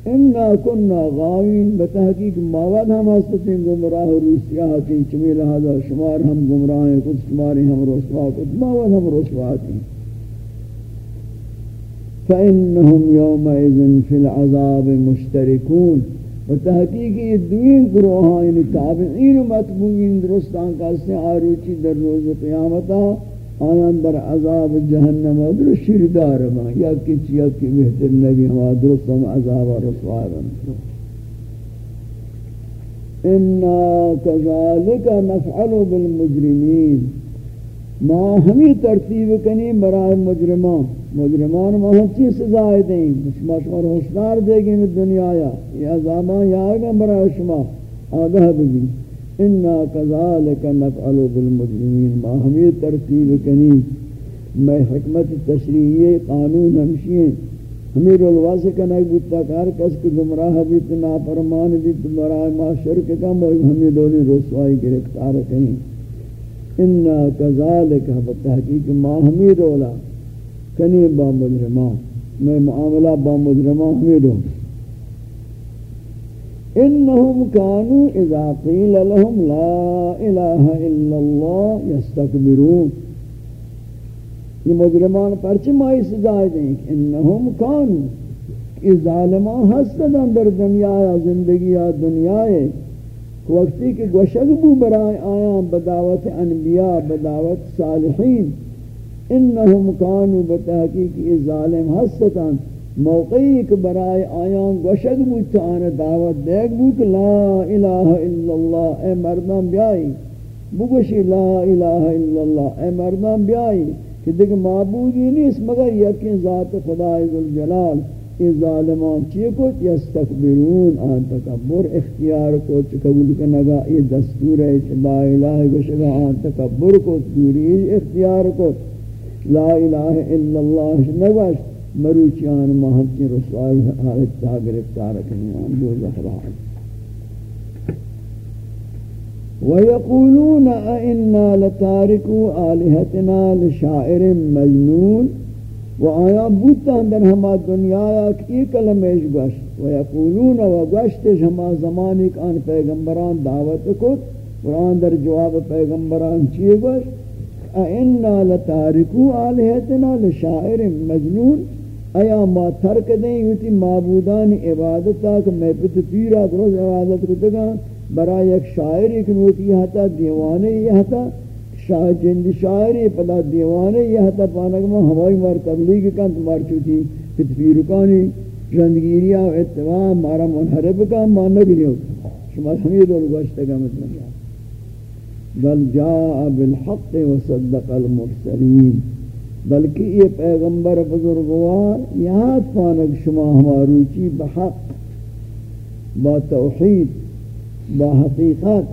انا کننا غاوین۔ بتحقیق ماواد ہم ہستیں گمراہ روسیہ کی چمی لہذا شمار ہم گمراہ ہیں کچھ شماری ہم رسوا کو ماواد ہم رسوا کی فإنهم يومئذ في العذاب مشتركون وتحقیق یہ دوین گروہاں یعنی تابعین و مطبوعین درستان کا سے آروچی در روز قیامتا آیان در عذاب جہنم و در شیر ما، یا کچھ، یا کی بہتر نبی ہوا درست ہم عذاب و رسوا انا کذالک نفعل بالمجرمین. ما ہمی ترتیب کنی برای مجرمان. مجرمان ما ہم چی سزائے دیں. شما شما ہوشدار دے گی دنیا آیا یہ عذابان یا آگا برای شما. آگاہ بھی انا كذلك نفعل بالمجرمين ما ہمیں ترتیب کنی، میں حکمت تشریعی قانون ہمشی ہیں۔ ہمیں رلواز کنی بودتا کار کس کو گمراہ بیت، نافرمان بیت براہ ما شرک کا موئی ہمیں دولی رسوائی گرفتار کنی انا كذلك بتحقیق ما ہمیں رولا کنی با مجرمان۔ میں معاملہ با مجرمان ہمیں رولا۔ انہم کانو اذا قیل لهم لا الہ الا اللہ یستکبرون۔ یہ مجرمان پرچہ مائی سزائے دیں انہم کانو کہ ظالمان ہستدن در دنیا یا زندگی یا دنیا ہے۔ وقتی کہ گوشک بو برائے آیاں بدعوت انبیاء بدعوت صالحین۔ انہم کانو بتحقیق یہ ظالم ہستدن موقعی کہ برائے آیان گوشد بود تو آنے دعوت دیکھ بود کہ لا الہ الا اللہ، اے مردان بیائی۔ بگوشی لا الہ الا اللہ، اے مردان بیائی۔ کہ دیکھ معبودی نیست، مگر یقین ذات خدا عزالجلال یہ ظالمان چیئے کت؟ یستکبرون، آن تکبر اختیار کو قبول کنگا یہ دستور ہے لا الہ گوشگا آن تکبر کو دوری اختیار کو لا الہ الا اللہ، نگوشت۔ مروچیان مہنچی رسوائی، حالت تا گرفتار کنیان دو زہران وَيَقُولُونَ أَإِنَّا لَتَارِكُوا آلِهَتِنَا لِشَاعِرٍ مَجْنُونَ۔ وآیا بوتا اندر ہما دنیا کی کلمش گوشت۔ ویقولون و گوشتش ہما زمانی کان پیغمبران دعوت کت قرآن در جواب پیغمبران چیئے گوشت؟ اَإِنَّا لَتَارِكُوا آلِهَتِنَا لِشَاعِرٍ مَجْنُونَ۔ ایا ما ترک دیں یوتی معبودان عبادتا کہ میں پت پیرا درست عبادت کو دگا برای ایک شاعری کنوتی ہتا دیوانے یہ ہتا شاہ جند شاعری پدا دیوانے یہ ہتا پانک میں ہمائی مار تبلیغ کن تمہار چوتی پت پیرکانی رندگیری و اتباع، مارا منحرب کا مانک نہیں ہوتا شما ہمیں دور گوشتا کا مطلب بل جاء بالحق وصدق المرسلین۔ بلکہ یہ پیغمبر بزرگوار یاد پانک شما ہماروچی بحق با توحید، با حقیقت،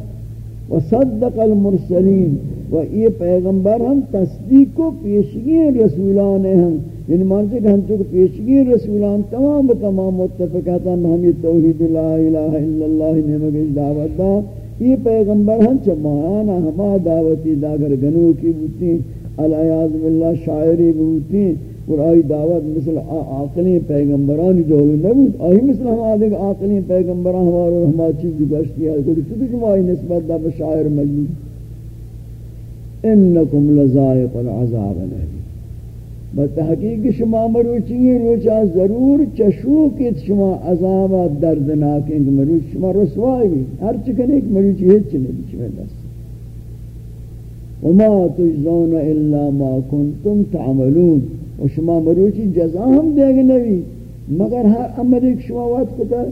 و صدق المرسلین، و یہ پیغمبر ہم تصدیق کو پیشگی رسولان ہیں۔ یعنی مانتے کہ ہم چکے پیشگی رسولان تمام تمام متفقاتا ہم یہ توحید لا الہ الا اللہ نمکش دعوت دا یہ پیغمبر ہم چمانا ہما دعوتی داگر گنو کی بوتی ہیں۔ علیہ باللہ شاعری بوتی اور آئی دعوت مثل آقلی پیغمبرانی دولو نبود آئی مثل ہم آدھے کہ آقلی پیغمبران ہمارا ہما چیز گشتی ہے، کوئی کسی کم آئی نسبت دا بشاعر مجید۔ انکم لزائق العذاب العلیم بتحقیق شما مروچی روچا ضرور چشوکت شما عذاب دردناک انگ مروچ شما رسوائی بھی ہر چکن ایک مروچی ہیچ نہیں بچ میں دست وما تجزون الا ما کنتم تعملون. و شما مروچی جزا ہم دیکھ نبی مگر ہر عمل ایک شما وقت کتا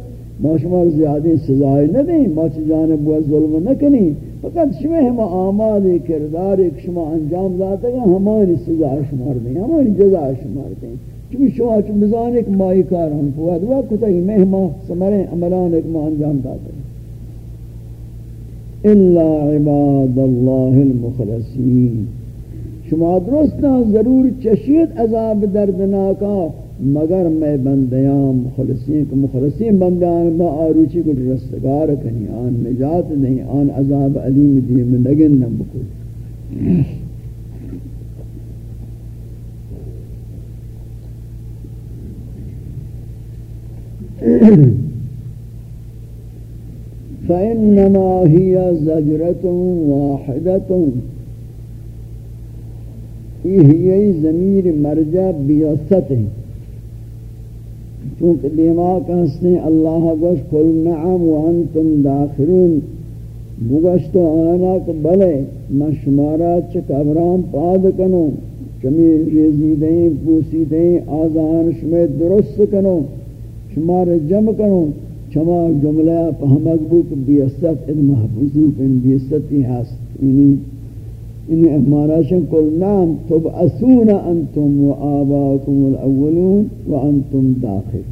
ما شما زیادہ سزائی نہ دیں ما چی جانب وہ ظلم نہ کنی فقط شما ہم آمال کردار ایک شما انجام داتا گا ہماری سزا شمار دیں ہماری جزا شمار دیں چونکہ شما چون بزان ایک مائی کار ہم فواد وقت کتا ہی مہما سمریں عملان ایک ما انجام داتا گا الا عباد اللہ المخلصین شما درستا ضرور چشید عذاب دردناکا مگر میں بندیاں، مخلصین کو مخلصین بندیاں با آروچی کو رستگار کنی، آن نجات نہیں، آن عذاب علیم دی میں لگن نہ بکل فإنما هي زجرة واحدة. یہ ضمیر مرجع بیاست ہے. چونکہ دیما ہستے اللہ گوش قل نعم وانتم داخرون. بگشت آنا کہ بلے ما شمارا چکبران پاد کنو. چمی ریزی دیں، پوسی دیں، آزان شمی درست کنو. شمار جمع کنو. چما جملہ پہمک بوک بیست ان محفوظو ان بیستی ہست یعنی ان احماناشن کل نام تبعثون انتم و آباکم الاولون و انتم داخل.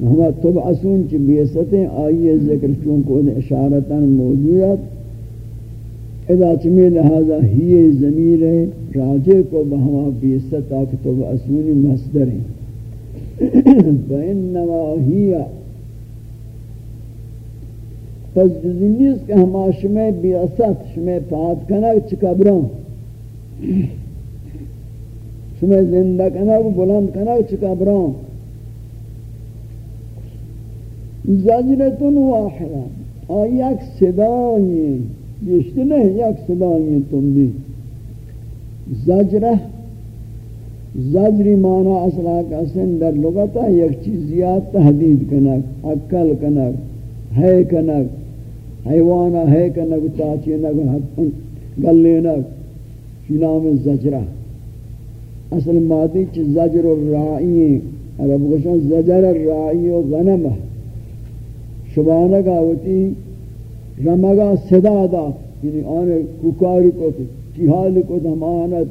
ہما تبعثون چی بیستیں آئیے ذکر چونکہ ان اشارتا موجودت اذا چمی لہذا ہی ضمیر ہے راجے کو بہما بیستا کہ تبعثونی مصدر ہیں فإنما ہی پس جزینیست کہ ہما شمی بیاست شمی پاد کنک چکبران شمی زندہ کنک بلند کنک چکبران زجرتون واحدہ آ، یک صدای بیشت نہیں یک صدای تم بھی زجرہ زجری معنی اصلا کسن در لغتا یک چیزیات تحدید کنک اکل کنک ہے کنک حیوانا ہے کہ نگو تاچی نگو گلے نگ چی نام زجرہ۔ اصل مادی چی زجر الرائی عرب گوشن زجر الرائی و غنم شبانگا ہوتی، رمگا صدا دا۔ یعنی آنے ککاری کو چی حال کو دمانت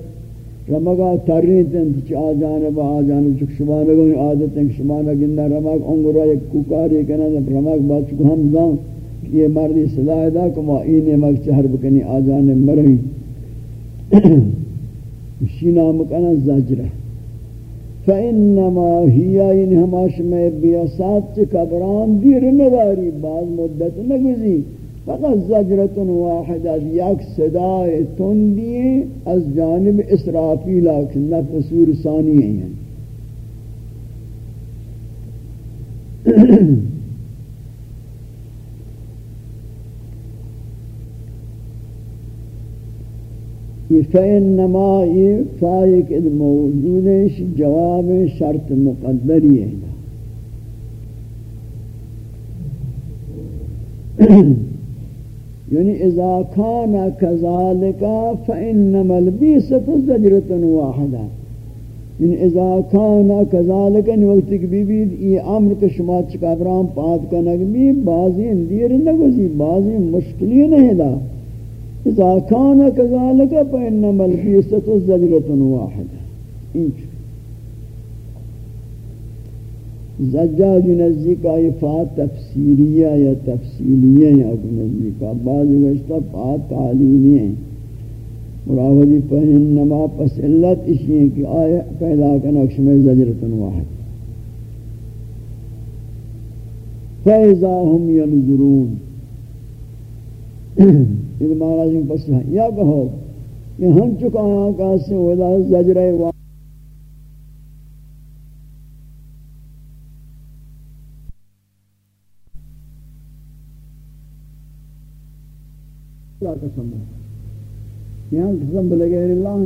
رمگا ترین تن چی آجانب آجانب چک شبانگا عادت ہیں شبانگا گندہ رمگ، انگرہ یک ککاری کنا رمگ بات چکو ہم دان یہ مردی صدا دا کہ ما این مک چہر بکنی آجان مرمی اسی نام کنا زجرہ فإنما ہی یعنی این ہماش میں بیاسات چی کبران دیر نداری، بعض مدت نگزی۔ فقط زجرت واحد از یک صدای تندی از جانب اسرافیلا کہ نفس ثانی ہیں۔ یہ فإنما یہ فائق موجود جواب شرط مقدری ہے۔ یعنی اذا کان کذالک فإنما البیست زجرت واحدہ یعنی اذا کان کذالک ان یعنی وقت کی بی بی یہ امر کے شما چکابرام پاد کا نگمی بعضی اندیر نگزی بعضی مشکلی نہیں دا۔ اذا كان كذلك فإنما البيسة زجرة واحدة. انش زجاج نزدیک آئی فات تفسیریہ یا تفصیلیہ یا اگر نزدیک. بعض وشتہ فات تعلیمی ہیں. مراودی فإنما پس علت اشیئے کہ آئے پیدا کرنا اکشم زجرة واحد. فَإِذَا هُمْ يَنْظُرُونَ. یہ مہاراج نے پس یا کہو کہ ہم چکا ہاں، کا سے ودا زجرے وا لا قسم یہاں قسم بلغیر اللہ۔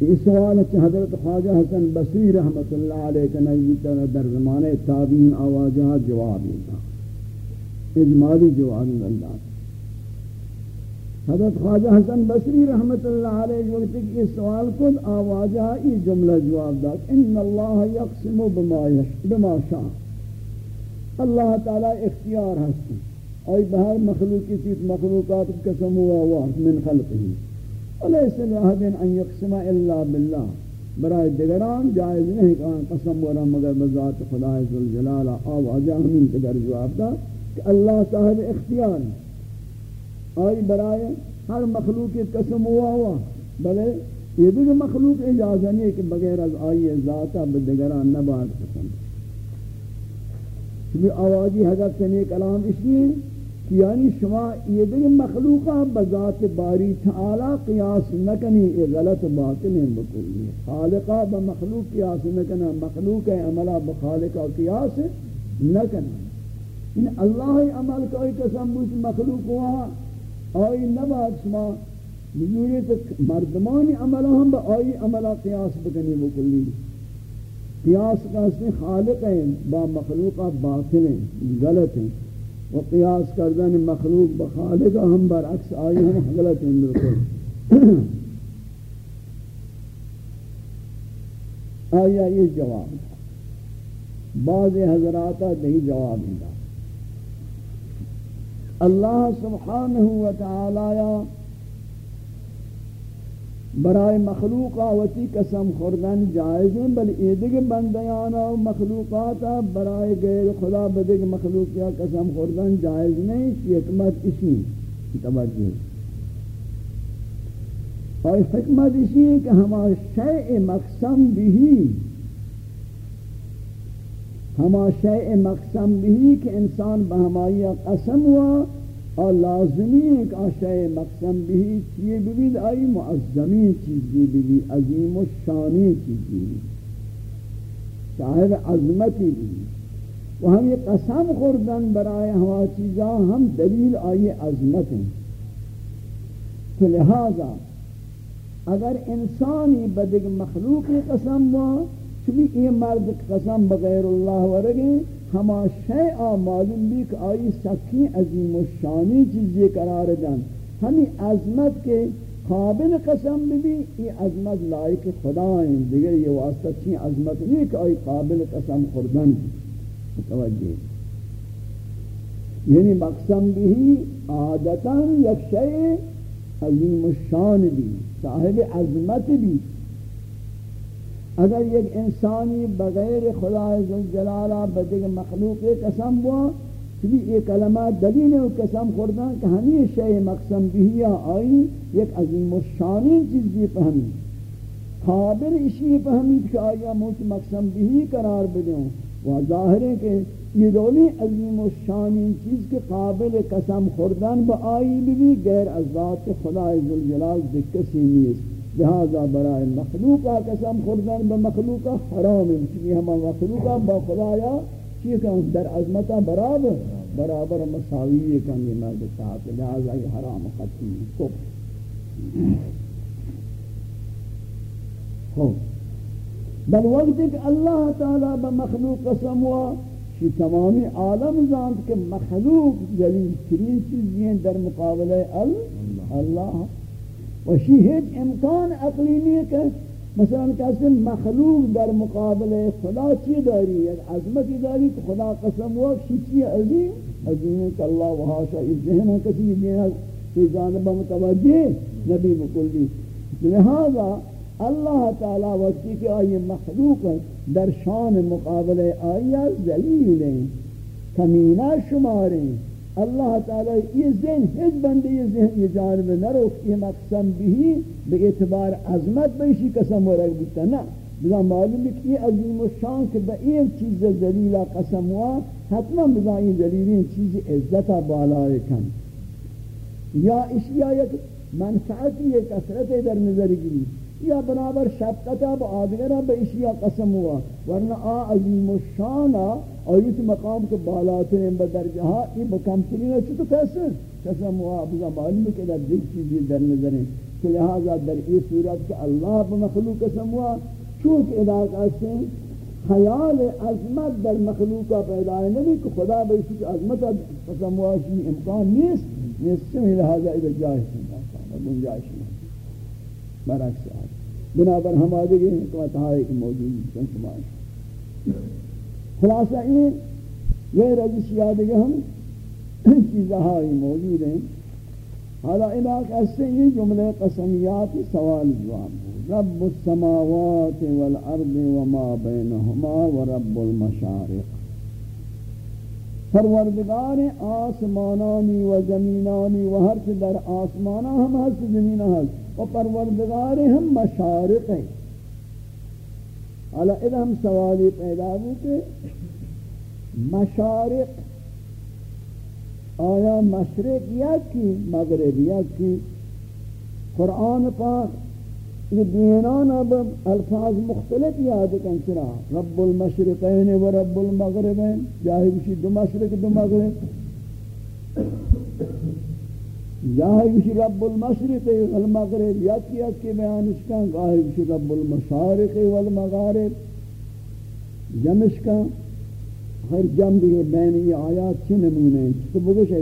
یہ سوال ہے حضرت خواجہ حسن بصری رحمت اللہ علیہ کا نبی در زمانے تابعین آوازہ جواب دیتا۔ اجمالی جواب اللہ۔ حضرت خواجہ حسن بصری رحمت اللہ علیہ وقت یہ سوال خود آوازہ یہ جملہ جواب دا ان اللہ یقسم بما شاء۔ اللہ تعالی اختیار ہستی اور بہر مخلوقی چیز مخلوقات قسم ہوا ہوا من خلقہ وليس لأحد أن يقسم إلا بالله برای دگران جائز نہیں کہ قسم ورا مگر بذات خدا ذل جلال او اجا ہمیں دگر جواب دا کہ اللہ صاحب اختیار۔ آئی برائے ہر مخلوق کی قسم ہوا ہوا، بلے یہ بھی مخلوق اجازہ نہیں کہ بغیر از آئی ذاتہ بدگران نباد قسم کیونکہ آوازی حضرت سے نیک علام اس لیے کہ یعنی شما یہ دیکھ مخلوقہ بذات باری تعالی قیاس نکنی یہ غلط باطل ہیں بکلی خالقہ بمخلوق قیاس نکنا مخلوق عملہ بخالقہ قیاس نکنا ان اللہ عمل کوئی قسم بوچ مخلوق ہوا۔ آئی نباد شما بجوری تک مردمانی عملہ ہم با آئی عملہ قیاس بکنی بکلی۔ قیاس کا اس نے خالق ہیں، با مخلوقہ باطل ہیں، غلط ہیں۔ و قیاس کردن مخلوق بخالق ہم برعکس آئی ہم غلط ہیں، بالکل۔ آیا یہ جواب۔ بعض حضرات نہیں جواب دیا اللہ سبحانہ و تعالی برائے مخلوق آوتی قسم خوردن جائز ہیں، بل ایدگ بندیانا و مخلوقاتا برائے غیر خدا بدگ مخلوق یا قسم خوردن جائز نہیں کی حکمت اسی توجہ اور حکمت اسی ہے کہ ہما شیع مقسم بھی ہما شیع مقسم بھی کہ انسان بہمائی قسم ہوا اور لازمی ہے کہ آشائے مقسم بھی چیئے بھی آئی معظمی چیزی بھی عظیم و شانی چیزی بھی عظمتی بھی وہ ہم یہ قسم خوردن برائے ہوا چیزاں ہم دلیل آئی عظمت ہیں۔ تو لہذا اگر انسانی بدگ مخلوق قسم ہوا چونکہ یہ مرد قسم بغیر اللہ ورگیں ہما شیعہ معلوم بھی کہ آئی سکی عظیم و شانی چیزی قرار دن۔ ہمیں عظمت کے قابل قسم بھی یہ عظمت لائق خدا ہیں۔ دیگر یہ واسطہ چین عظمت نہیں کہ آئی قابل قسم خوردن۔ متوجہ۔ یعنی مقسم بھی عادتا یک شیع عظیم الشان بھی، صاحب عظمت بھی۔ اگر یک انسانی بغیر خدا جلالہ بدگ مخلوق قسم ہوا بھی یہ کلمات دلیل و قسم خوردہ کہ ہمیں شیء مقسم بھی آئی یک عظیم و شانی چیز بھی فہمی قابل اسی فہمی کہ آیا موت مقسم بھی قرار بدوں وہ ظاہر ہے کہ یہ دولی عظیم و شانی چیز کے قابل قسم خوردن با آئی بھی غیر از ذات خدا عزالجلال دکسی نیست. لہذا برائے مخلوقہ قسم خوردن بمخلوقہ حرام ہے۔ چونکہ ہم مخلوقہ با خدایا چیئے کہ در عظمتہ برابر برابر مساوی کن یہ مرد صاحب لہذا یہ حرام ختم کفر خوب بل وقت کہ اللہ تعالی بمخلوق قسم ہوا کہ تمامی عالم جانت کہ مخلوق جلیل ترین چیزیں در مقابلہ اللہ اللہ و شی ہیچ امکان اقلی نہیں کہ مثلا کسی مخلوق در مقابل خدا چی داری؟ یک عظمتی داری کہ خدا قسم ہوا شی چی عظیم عظیم ہے کہ اللہ وحاشا اس ذہن ہے کسی دینا کی جانب متوجہ نبی مکلی لہذا اللہ تعالی وقتی کہ آئی مخلوق در شان مقابل آئی ذلیل ہیں کمینہ شماریں اللہ تعالی یہ ذہن ہج بندے یہ ذہن، یہ جانب نہ روک یہ مقسم بھی بے اعتبار عظمت بیشی قسم ہو رہا بودتا نا بذا معلوم ہے کہ یہ عظیم و شان کہ بے این چیز ذلیلہ قسم ہوا، حتما بذا این ذلیلین چیز عزتا بالا کن یا اشیاء یک منفعتی ایک اثرت در نظر گری یا برابر شفقتا با آدگرہ با اشیاء قسم ہوا، ورنہ آ عظیم و شانا آیت مقام کے بالاتر ہیں بدرجہا یہ بکمترین ہے چھتو کیسے قسم ہوا بزا معلوم ہے کہ در دیکھ چیزی در نظر ہیں، کہ لہذا در یہ صورت کہ اللہ بمخلوق قسم ہوا، چونکہ علاقہ سے خیال عظمت در مخلوقہ پیدا ہے، نہیں کہ خدا بیسی کہ عظمت قسم ہوا شی امکان نیست نیست سے لہذا ادھر جائش نہیں گنجائش نہیں برعکس آئے بنابر ہم آدھے گئے ہیں تو اتحائی کی موجود ہیں شمار خلاصہ یہ، غیر عزیز یاد گئے ہم چیزہائی موجود ہیں۔ حالا علاق ایسے یہ جملے قسمیات سوال جواب رب السماوات والارض وما بینہما ورب المشارق۔ پروردگار آسمانانی و زمینانی و ہر چی در آسمانا ہم ہست زمینہ ہست و پروردگار ہم مشارق ہیں۔ حالا ادھا ہم سوالی پیدا ہو کہ مشارق آیا مشرق یا کی مغرب یا کی؟ قرآن پاک یہ دینان اب الفاظ مختلف یاد کن چرا۔ رب المشرقین و رب المغربین۔ جاہی بشی دو مشرق دو مغرب۔ جاہی بشی رب المشرق والمغرب، یکی یکی بیانش کن گاہی بشی رب المشارق والمغارب جمش کن ہر جم بھی بین یہ آیات چھ نمونے ہیں؟ تو بگوش ہے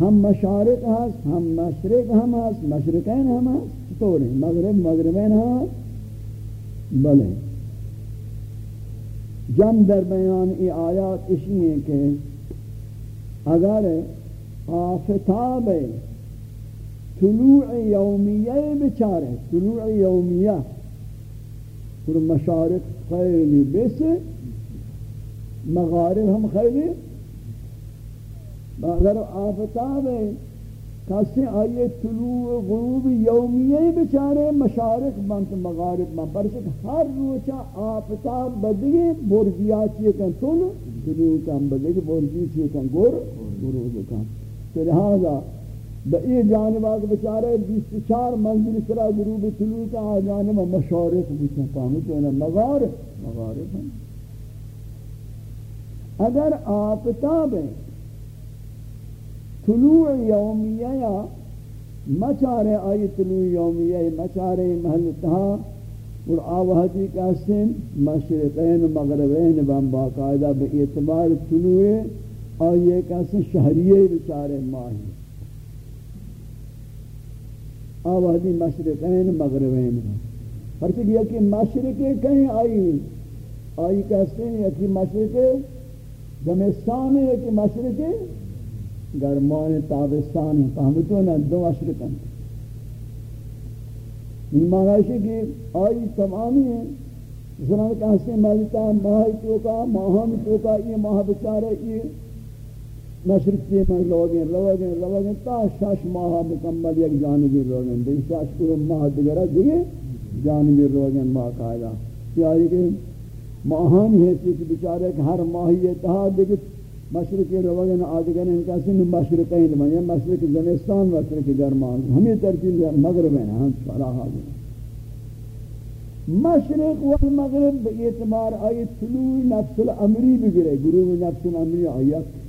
ہم مشارق ہست ہم مشرق ہم ہست مشرقین ہم ہست تو رہے مغرب مغربین ہم ہست بلے۔ جم در بیان ای آیات اسی ہیں کہ اگر آفتاب طلوع یومیہ بچارے طلوع یومیہ پر مشارق خیلی بیس مغارب ہم خیلی اگر آفتاب ہے کسی آئیے طلوع غروب یومیہ بچارے مشارق بنت مغارب من برسک ہر روچا آفتاب بدگی برجیات چیئے کن طلوع طلوع کن بدگی برجی چیئے کن گر غروب کن۔ تو لہذا بئی جانب آگ بچارے بیس چار منزل سرا غروب یعنی طلوع کا آ جانب مشارق بچن پاہمی تو انہیں مغارب مغارب ہیں اگر آفتاب ہیں طلوع یومیہ یا مچارے آئی طلوع یومیہ مچارے محل تہا، اور آوہدی کا سن مشرقین مغربین بہم باقاعدہ بے اعتبار طلوع آئیے کا سن شہریے بچارے ماہی آوہدی مشرقین یعنی مغربین بہم پرچک یہ کہ کہیں آئی آئی کہتے ہیں کہ مشرق دمستان ہے کہ مشرق گرمان تابستان ہیں فهمتو نا دو اشرکن این معنی ہے کہ آئی تمامی ہیں۔ مثلا کہتے ہیں مالتا ماہی توکا ماہم توکا، یہ ماہ بچارے یہ مشرق سے میں لوگیں لوگیں لوگیں تا شاش ماہ مکمل یک جانبی روگیں دی شاش کرو ماہ دیگرہ دیگے جانبی روگیں ماہ قائدہ کیا یہ کہ ماہانی ہے کہ بچارے کہ ہر ماہی اتحاد دیکھ، مشرق روگن آدگن ان کا سن مشرقین میں یہ مشرق زمستان، مشرق گرمان ہمیں ترتیب مغرب ہیں ہاں، ہم صلاح آدھیں مشرق والمغرب، اعتبار آئی طلوع نفس الامری بگرے، گروہ نفس الامری آیت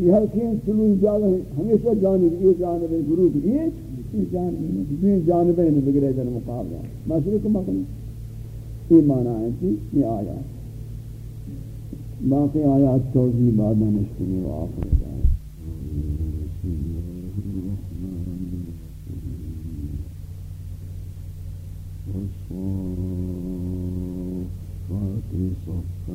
یہ کہ چلو جاوے ہمیشہ جانب، یہ جانب گروپ کی یہ جانب یہ جانب نہیں بگڑے در مقابلہ مسئلے کو مقام یہ معنی ہے کہ یہ آیا باقی آیات توضیح بعد میں مشکل و آخر جائے والصفات صفا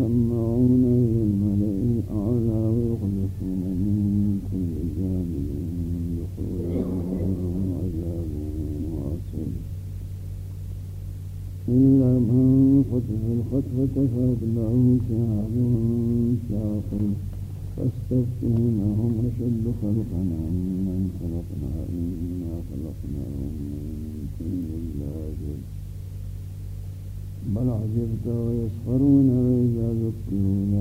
يسمعون للملئ الأعلى ويخلصون من كل جانب يقولون عذاب واصل إلا من خطف الخطفة فأتبعه شهاب شاق فاستفتهم أهم أشد خلقا عمن خلقنا إنا خلقناهم من كل لازب بل عجبت ويسخرون يتلون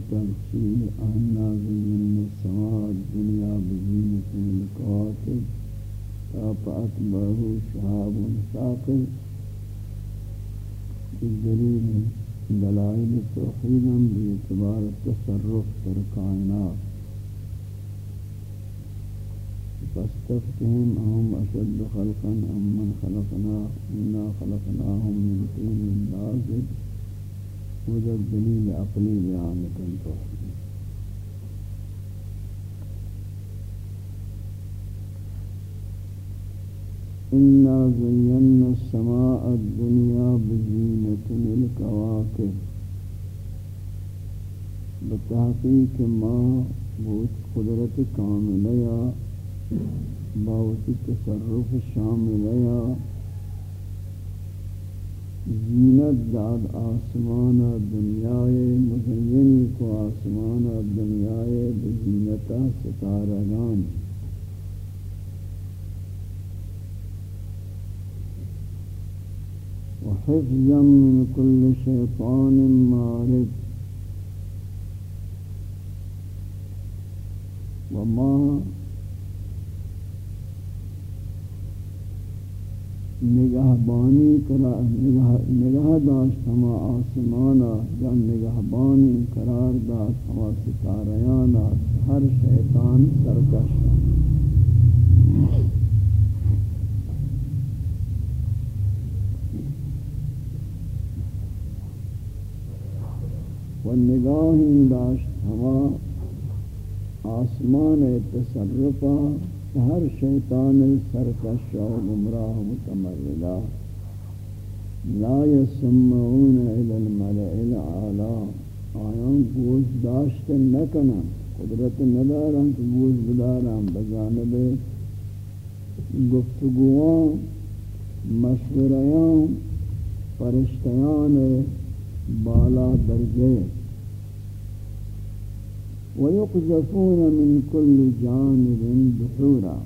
وترسيل أهنا زين السماء الدنيا بزينة الكواكب فأتبعه شهاب ثاقب. بالدليل دلائل توحيدا باعتبار التصرف في الكائنات. فاستفتهم أهم أشد خلقا أم من خلقنا؟ إنا خلقناهم من طين لازب وجہ دلیل عقلی بیان کن تو۔ إنا زينا السماء الدنيا بزينة الكواكب بتحقیق ما بہت قدرت کاملہ یا بہت تصرف شامل یا زینت داد آسمان دنیای مزینی کو آسمان دنیای بزینتا ستارگان. وحفظا من كل شيطان مارد. وما نگاہ بانی قرار نگاہ داشت ہما آسمانا یا نگاہ بانی قرار داشت ہما ستاریانا ہر شیطان سرکش و نگاہی داشت ہما آسمان تصرفا ہر شیطان سرکش و گمراہ متمردا لا يسمعون الى الملئ الاعلى آیان گوش داشت نکنن. قدرت ندارن کہ گوش بدارن. بجانب گفتگوان مشوریان فرشتیان بالا درجے ويقذفون من كل جانب بحورا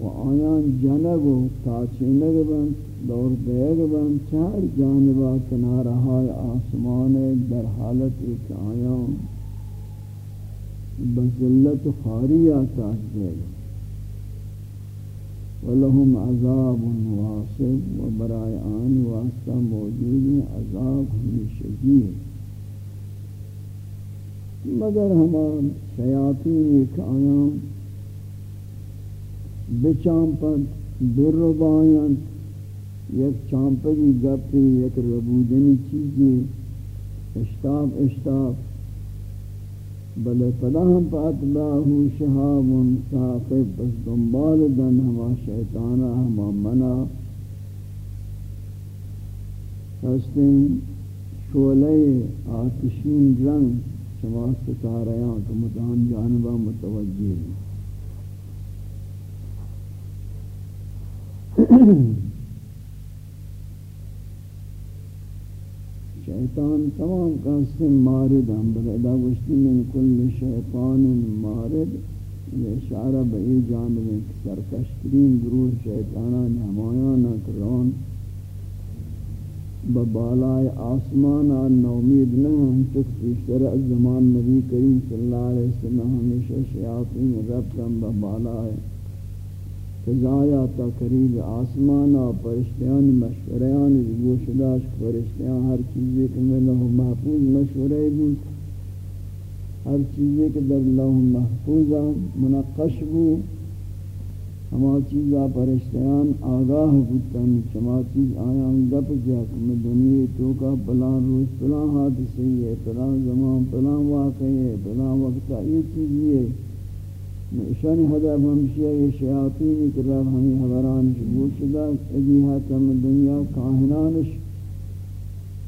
وآيان جنگو تاچینگ بند دور دیگ بند چار جانبا کنارہای آسمان در حالت ایک آیان بزلت خاریہ تاچ دیگ ولهم عذاب واصب وبرائے آن واسطہ موجود عذاب ہمیشگی ہے مگر ہمان شیاطین ایک آیاں بچامپت بربائیں یک چامپگی گپی یک ربودنی چیزی اشتاب اشتاب۔ بلے پدا ہم پات باہو شہاب ان ساقب بس دنبال دن ہما شیطانا ہما منا۔ ہستن شولے آتشین رنگ شما ستاریاں تو متان جانبا متوجہ شیطان تمام قاسم مارد ہم بلدہ گوشتی من کل شیطان مارد، یہ اشارہ بئی جانب سرکشترین گروہ شیطانان ہمایانا کرون ببالائے آسمان اور نومید نہ ہم چک پیشتر الزمان نبی کریم صلی اللہ علیہ وسلم ہمیشہ شیاطین رب ببالائے فضایا تا قریب آسمان اور پرشتیان مشوریان گوشداش پرشتیان ہر چیزی کہ میں لہو محفوظ مشورے بود ہر چیزی کہ در لہو محفوظہ منقش بود ہما چیزا پرشتیان آگاہ بودتاں چما چیز آیاں گپ جا کہ دنیا تو کا پلان روز، پلان حادثی ہے پلان زمان، پلان واقعی ہے پلان وقتا یہ چیز یہ اشانی حدب ہمشیہ یہ شیاطینی کہ ہمیں حبران شبور شدہ اجیہا تم دنیا کاہنانش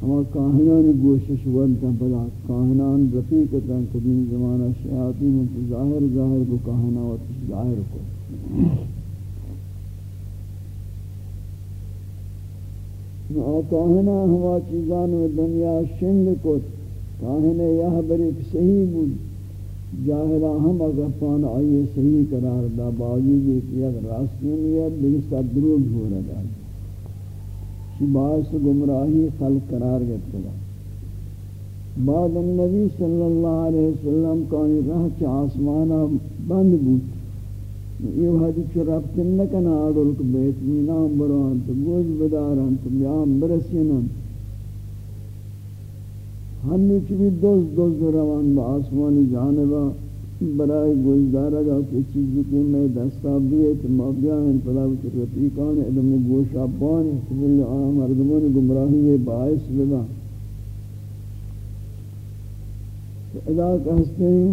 ہما کاہنان گوشش ورنتا پدا کاہنان رفیقتا قدیم زمانہ شیاطین ظاہر ظاہر کو کاہنا و ظاہر کو کاہنا ہوا چیزان و دنیا شنگ کت کاہنے یہ بری صحیح بود۔ جاہلہ ہم اگر پان آئیے صحیح قرار دا باوجود ایک یک راستینیت لیکن سب دروگ ہو رہا ہے شی باعث گمراہی خلق قرار گئتا گا بعد النبی صلی اللہ علیہ وسلم کانی رہ چا آسمانا بند بود۔ یہ حدیث چھ رفت نکن آدھول کو بیت مینام بران تو گوش بداران تو بیام برسینن. ہمی چوی دوز دوز روان با آسمانی جانبا برای گوشدارا گا کہ چیزی کی میں دستا بیئے تو ما بیائن پدا بچر رفیقان ادم گوش آبانی تو بلی آم مردمون گمراہی باعث بدا. ادا کہستے ہیں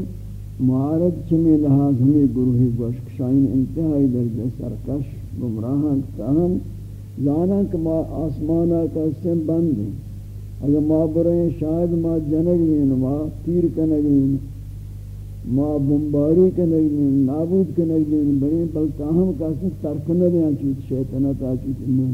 معارض چمی لحاظ ہمیں گروہی گوشک شاین انتہائی درجہ سرکش گمراہاں تاہم لانا کہ ما آسمانا کا سن بند ہیں۔ اگر ما برائیں شاید ما جنگ لین ما تیر کنگ لین ما بمباری کنگ لین نابود کنگ لین بڑی بل تاہم کا سن ترکنے دیں چیز شیطنت آچیت انہوں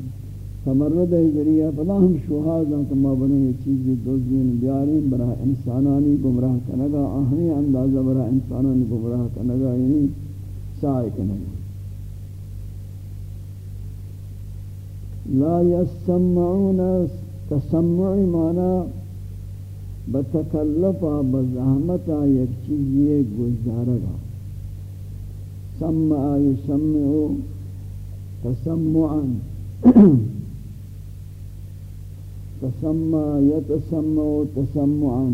تمرد ہے ذریعہ پدا ہم شہاد ہیں کہ ما بنے یہ چیزی دوزین بیاریں برا انسانانی گمراہ کنگا آہنی اندازہ برا انسانانی گمراہ کنگا یعنی سائے کنگا۔ لا يسمعون تسمعی مانا بتکلفا بزحمتا یک چیزی گزارگا۔ سمع يسمعو تسمعا۔ تسمع يتسمع تسمعا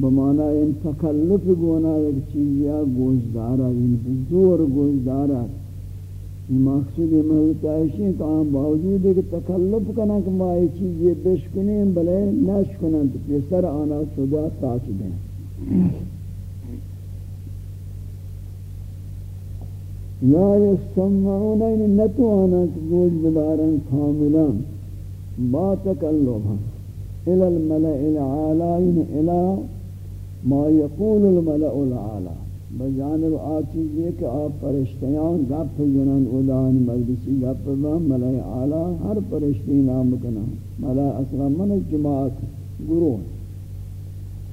بمعنى ان تکلف گونا ایک چیز یا گوشدارا ان زور گوشدارا مقصود محض تعیشی ہے کہ آن باوجود ہے کہ تکلف کنا کہ ما یہ چیز یہ بشکنیں بلے نشکنن تو پیسر آنا صدا تاچ دیں یا یستمعون، این نتوانا کہ گوش بدارن کاملا. با تکلفا الى الملئ العالین الى ما یقول الملئ العالین بجانب آچیز یہ کہ آپ پرشتیان گپ جنن ادان مجلسی گپ با ملائے اعلی ہر پرشتی نام کنا ملائے اسرا من جماعت گروہ.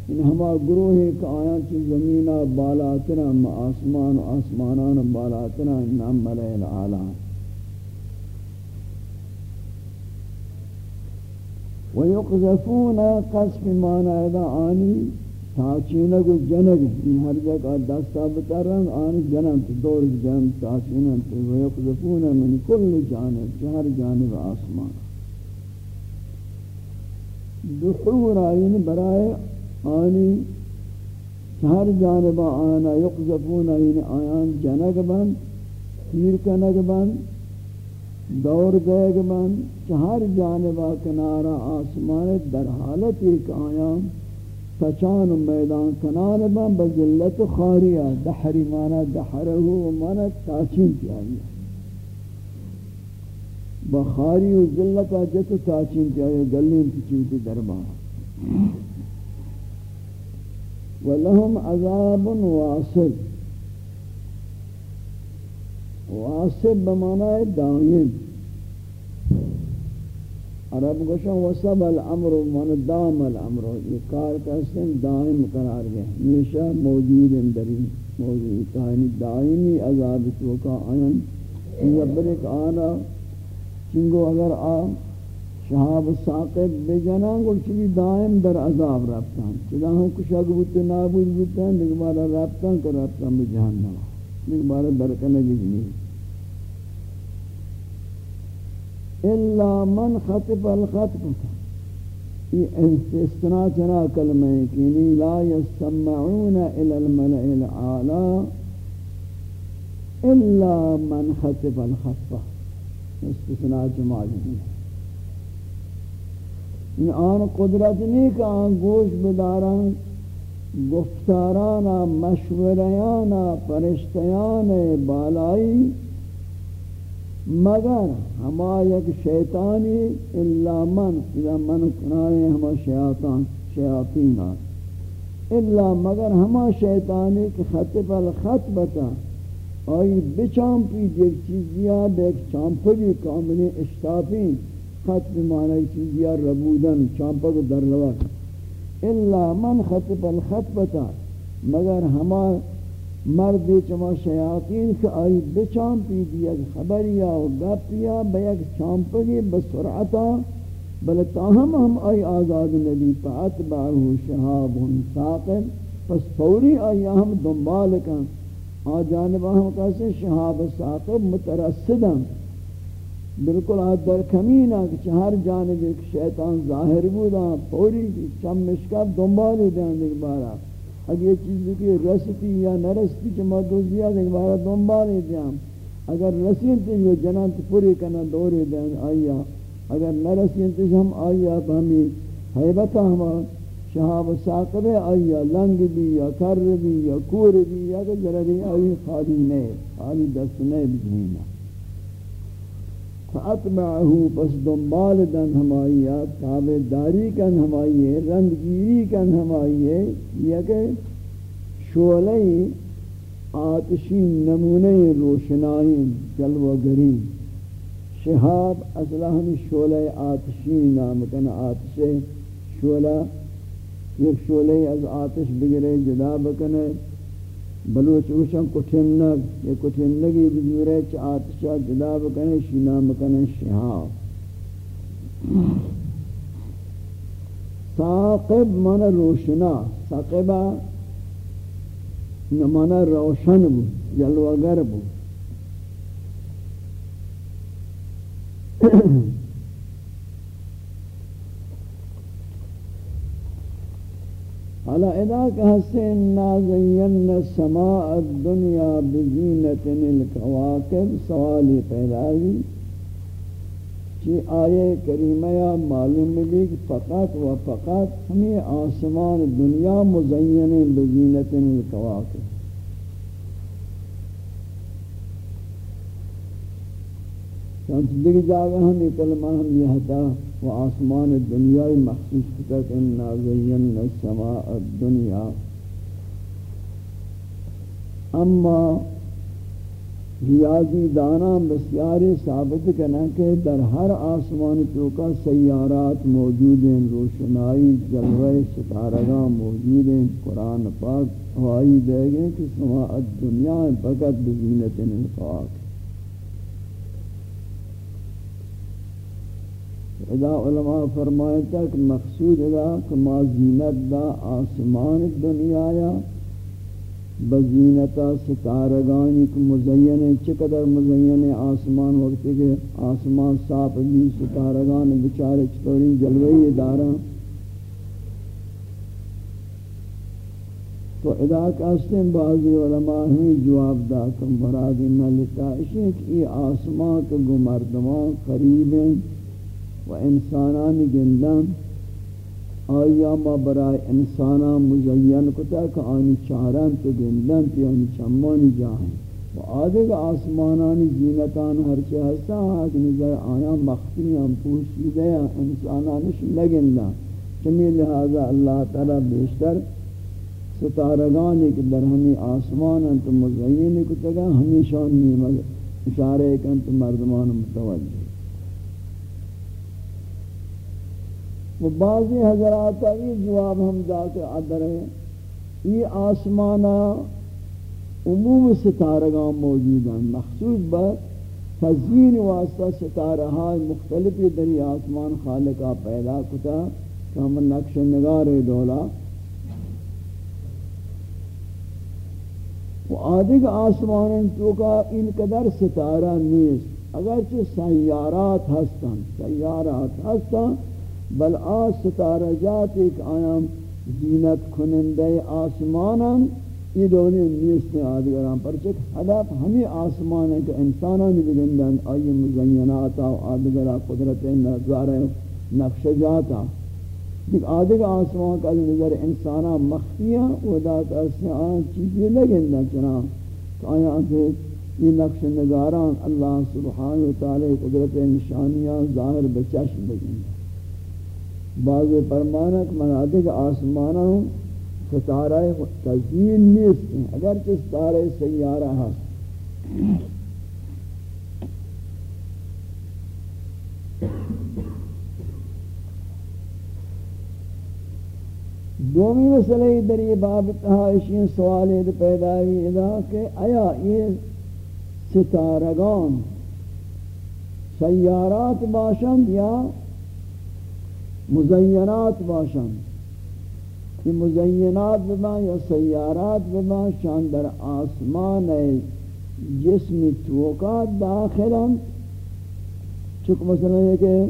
ان ہما گروہ ہے کہ آیا چی زمینہ بالاتنا آسمان آسمانان بالاتنا نام ملائے اعلی ويقذفون قصف مانا اذا آنی تاچینگ و جنگ این ہر جگہ دستا بترن آن جنم تو دور جنم تاچینن و یقذفون من کل جانب چہر جانب آسمان۔ دحور آئین برائے آنی چہر جانب آنا، یقذفون آئین آیان جنگ بند، تیر کنگ بند دور دیگ بند چہر جانب کنارا آسمان در حالت ایک آیان تچان میدان کنان بان بذلت خاریہ دحری مانا دحرہو مانا تاچین تیائی بخاری و ذلت جت تاچین تیائی گلین تچوتی دربان ولہم عذاب واصل. واصل بمانا دائم عرب گوشن وصب الامر من دام الامر. یہ کار کسن دائم قرار گئے. ہمیشہ موجود اندری موجود. یعنی کہانی دائمی عذاب تو کا آئین. یبر ایک آنا چنگو اگر آ شہاب ساقب بجنا گل چلی دائم در عذاب رفتان چلا ہم کچھ اگر بودتے نابود بودتے ہیں، لیکن بارا رفتان کر رفتان بجہنم لیکن بارا درکنگی نہیں الا من خطب الخطب۔ یہ استثناء چنا کلمہ ہے کہ یعنی لا يسمعون الى الملئ الاعلى الا من خطب الخطب۔ استثناء جماعی ہے۔ یہ آن قدرت نہیں کہ آن گوش بداران گفتارانا مشوریانا پرشتیان بالائی، مگر ہما یک شیطانی الا من، اذا من کنائے ہما شیطان شیاطین الا مگر ہما شیطانی کہ خط پر خط بتا آئی بچامپی دیکھ چیزیا، دیکھ چامپو چامپی کاملی اشتافی خط بمانا چیزیا، ربودن چامپا کو در لوا الا من خط پر خط بتا مگر ہما مرد چما شیاطین کہ آئی بچام پی دیا خبریا و گپیا بیک چامپگی بسرعتا بل تاہم ہم آئی آزاد نبی پات باہو شہاب ہم ساقب پس فوری آئی ہم دنبال کن۔ آ جانب ہم کہتے شہاب ساقب مترسدن۔ بالکل آج در کمینہ کہ ہر جانب ایک شیطان ظاہر بودا فوری چم مشکب دنبالی دیں دیکھ بارا اگر یہ چیز کی رستی یا نرستی چما دوزیا دیکھ بارا دنبالی دیاں اگر رسین تیج وہ جنان تی پوری کنا دوری دیں آیا اگر نرسین تیج ہم آیا ہمیں حیبتا ہما شہاب ساقب آیا لنگ بھی یا کر بھی یا کور بھی یا کہ جرری آئی خالی نہیں، خالی دست نہیں بجنینا فاتبعه پس دنبال دن ہمائیہ تابع داری کن ہمائیہ رندگیری کن ہمائیہ یہ کہ آتشی نمونہ روشنائی جلوہ گرین شہاب اصلا ہم شعلہ آتشی نام کن آتش، شعلہ ایک شعلہ از آتش بگرے جدا بکنے۔ بلوچ اوشن کٹھنگ یہ کٹھنگی بجورے چا آتشا جدا بکنے، شینا مکنے شہاب ساقب من روشنا ساقبا من روشن بو، جلوگر بو۔ حالا ادا کہ حسین نازین السماء الدنیا بزینت الكواکب سوالی پیدا ہوئی کہ آیے کریمہ یا معلوم بھی کہ فقط و فقط ہمیں آسمان دنیا مزین بزینت الكواکب چانچ دیکھ جاگا ہم یہ کلمہ ہم یہ حتا و آسمان دنیای مخصوص کتک انا زین السماء الدنیا۔ اما ریاضی دانا بسیاری ثابت کرنا کہ در ہر آسمان چوکا سیارات موجود ہیں، روشنائی، جلوہ ستارگاں موجود ہیں، قرآن پاک ہوائی دے گئے کہ سماء الدنیا فقط بزینت انفاق۔ ادا علماء فرمائے تک مقصود ادا کہ ما زینت دا آسمان دنیا یا بزینتا ستارگانی کو مزین چقدر مزین آسمان وقت کے آسمان صاف بھی ستارگان بچارے چطوری جلوی دارا۔ تو ادا کہتے ہیں بعضی علماء ہمیں جواب دا کہ مراد ملتا ہے کہ یہ آسمان کے گمردمان قریب ہیں۔ و انسانان گندن آیا ما برای انسانان مزین کتا کہ آنی چاران تو گندن تی آنی چمانی جائیں و آدھے کہ آسمانانی زینتان ہرچے ہستا آج نظر آیا مخفی ہم پوشیدے انسانانش نگندن. چمی لہذا اللہ تعالی بیشتر ستارگانی کہ در ہمیں آسمان انت مزین کتا گا ہمیشہ نیمت اشارے کنت مردمان متوجہ و بعضی حضرات یہ جواب ہم ذات عدر ہے یہ آسمانا عموم ستارگاں موجود ہیں۔ مخصوص با تزین واسطہ ستارہ مختلف دری آسمان خالقہ پیدا کتا کہ ہم نقش نگار دولا۔ و آدھگ آسمان تو کا ان قدر ستارہ نیست۔ اگرچہ سیارات ہستن سیارات ہستن بل آ ستارہ جات ایک آیام زینت کنندے آسمانان، یہ دونی نیست آدگران پر چک حدف ہمیں آسمان ہے کہ انسانان بگندن، آئی مزیناتا و آدگرہ قدرت نظارہ نقش جاتا دیکھ آدھگ آسمان کا نظر انسانا مخفیہ و داتا سے آن چیزیں لگندن چنا کہ آیا کہ یہ نقش نگاران اللہ سبحانہ وتعالی قدرت نشانیاں ظاہر بچشم بگندن۔ بعض پرمانک مناطق آسمانہ ستارہ تزین نیست. ہیں اگرچہ ستارہ سیارہ ہے دومی مسئلہ در یہ باب تحائشین سوال پیدا ہوئی ادا کہ آیا یہ ستارگان سیارات باشند یا مزینات باشن. کہ مزینات بما یا سیارات بما شان در آسمان جسم توقات داخلا چک مثلا یہ کہ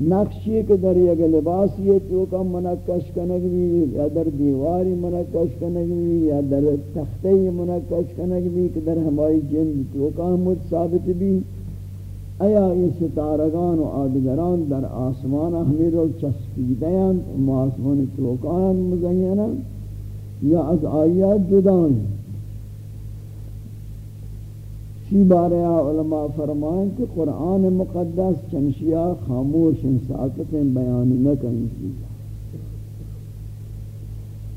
نقشی کے در یک لباس یہ توقع منکش کنگ بھی یا در دیواری منکش کنگ بھی یا در تختی منکش کنگ بھی کہ در ہماری جن توقع مجھ ثابت بھی ایا یہ ستارگان و آدگران در آسمان ہمیں رو چسپیدیاں آسمان چوکان مزیناں یا از آیات جدائیں شی بارے علماء فرمائیں کہ قرآن مقدس چنشیہ خاموش ساکتیں بیان نہ کہیں چیزا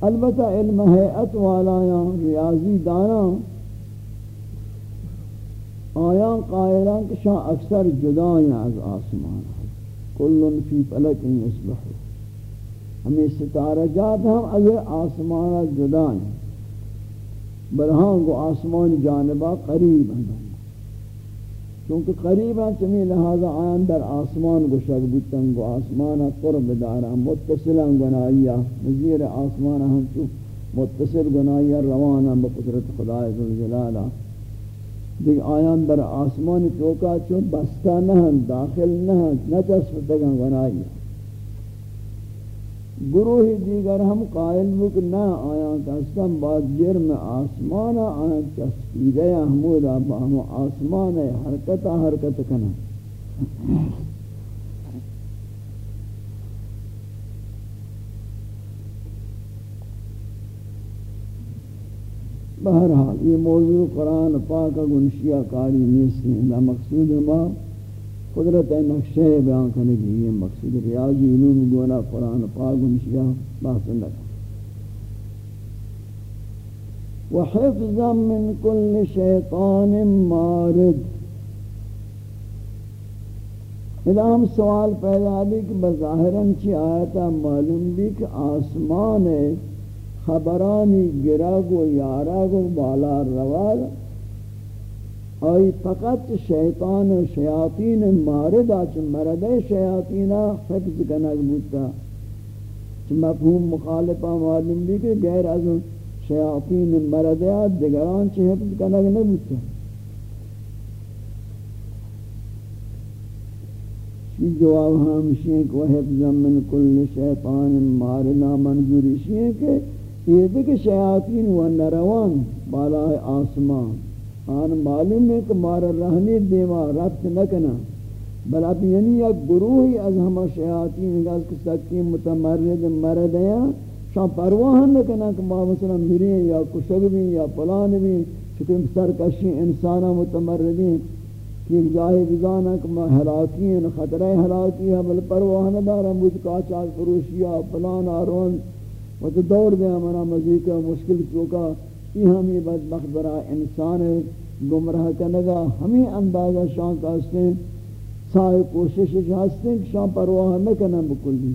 البتہ علم حیعت والا یا ریاضی دانا آیان قائلان کہ شاہ اکثر جدائیں از آسمان کلن فی فلک یسبحو ہمیں ستارہ جات ہم اگر آسمان جدائیں برہاں کو آسمان جانبہ قریب ہیں چونکہ قریب ہیں چمی لہذا آیان در آسمان کو شک بتن کو آسمان قرب دارا متصلا گنائیہ نظیر آسمان ہم چو متصل گنائیہ روانا بقدرت خدا عزوجلالہ دیکھ آیان در آسمان چوکا چون بستا نہن داخل نہن نچس دگن ونائی گروہ دیگر ہم قائل بک نہ آیان کستم بعد جرم آسمان آیان چسکی گیا چسپیدہ با ہم آسمان حرکت حرکت کنا بہرحال، یہ موضوع قرآن پاک گنشیہ کاری نیسی ہے مقصود ما قدرت نقشہ بیان کرنے کی یہ مقصود ریاضی علوم گونا قرآن پاک گنشیہ بحث لکھا وحفظا من كل شیطان مارد۔ اذا ہم سوال پیدا بھی کہ بظاہراً چی آیتا معلوم بھی کہ آسمان ہے خبرانی گرگ و یارگ و بالا روال آئی فقط شیطان و شیاطین مارد آچ مرد شیاطین حفظ کنگ بودتا۔ چھ مفہوم مخالفہ معلوم بھی کہ غیر از شیاطین مرد آت دگران چھ حفظ کنگ نبودتا۔ یہ جواب ہمشیں کہ وہ حفظ من کل شیطان مارنا منظوری شیں کہ یہ دیکھ شیاطین و نروان بالای آسمان۔ آن معلوم ہے کہ مارا رہنی دیما ربط نکنا۔ بل اب یعنی یک گروہی از ہما شیاطین گاز کے سکی متمرد مرد ہیں۔ شاہ پرواہ نکنا کہ ما مثلا مرین یا کشگ بھی یا پلان بھی چکہ سرکشی انسانا متمردین۔ کہ جاہی بزانا کہ ما حلاکی ہیں خطرہ حلاکی ہے، بل پرواہ ندارا مجھ کاچاک فروشیا پلان آرون۔ وہ تو دور دے ہمارا مزید کا مشکل چوکا، یہ ہم یہ بدبخت برا انسان گمراہ کنگا، ہمیں اندازہ شان کا ہستے سائے کوشش ہستے کہ شان پرواہ نہ کنا بکلی۔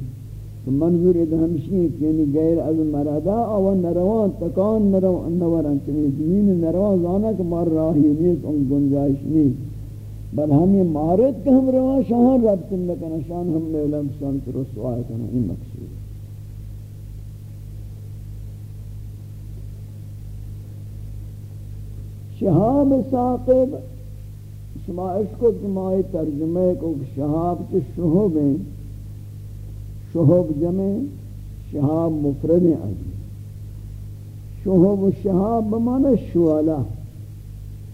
تو منظور ادھا ہمشی ہے کہ یعنی غیر از مرادا او نروان، تکان نروان نوران چنی زمین نروان زانا کہ مار راہی نیست ان گنجائش نیست۔ بل ہم یہ مارد کہ ہم روان شاہان ربطن لکنا شان ہم نے علم شان کی رسوائی کنا یہ مقصود شہاب ساقب شما اس کو جماعی ترجمے کو شہاب کے شہب ہیں شہب جمع شہاب مفرد عجی شہب و شہاب بمانا شوالا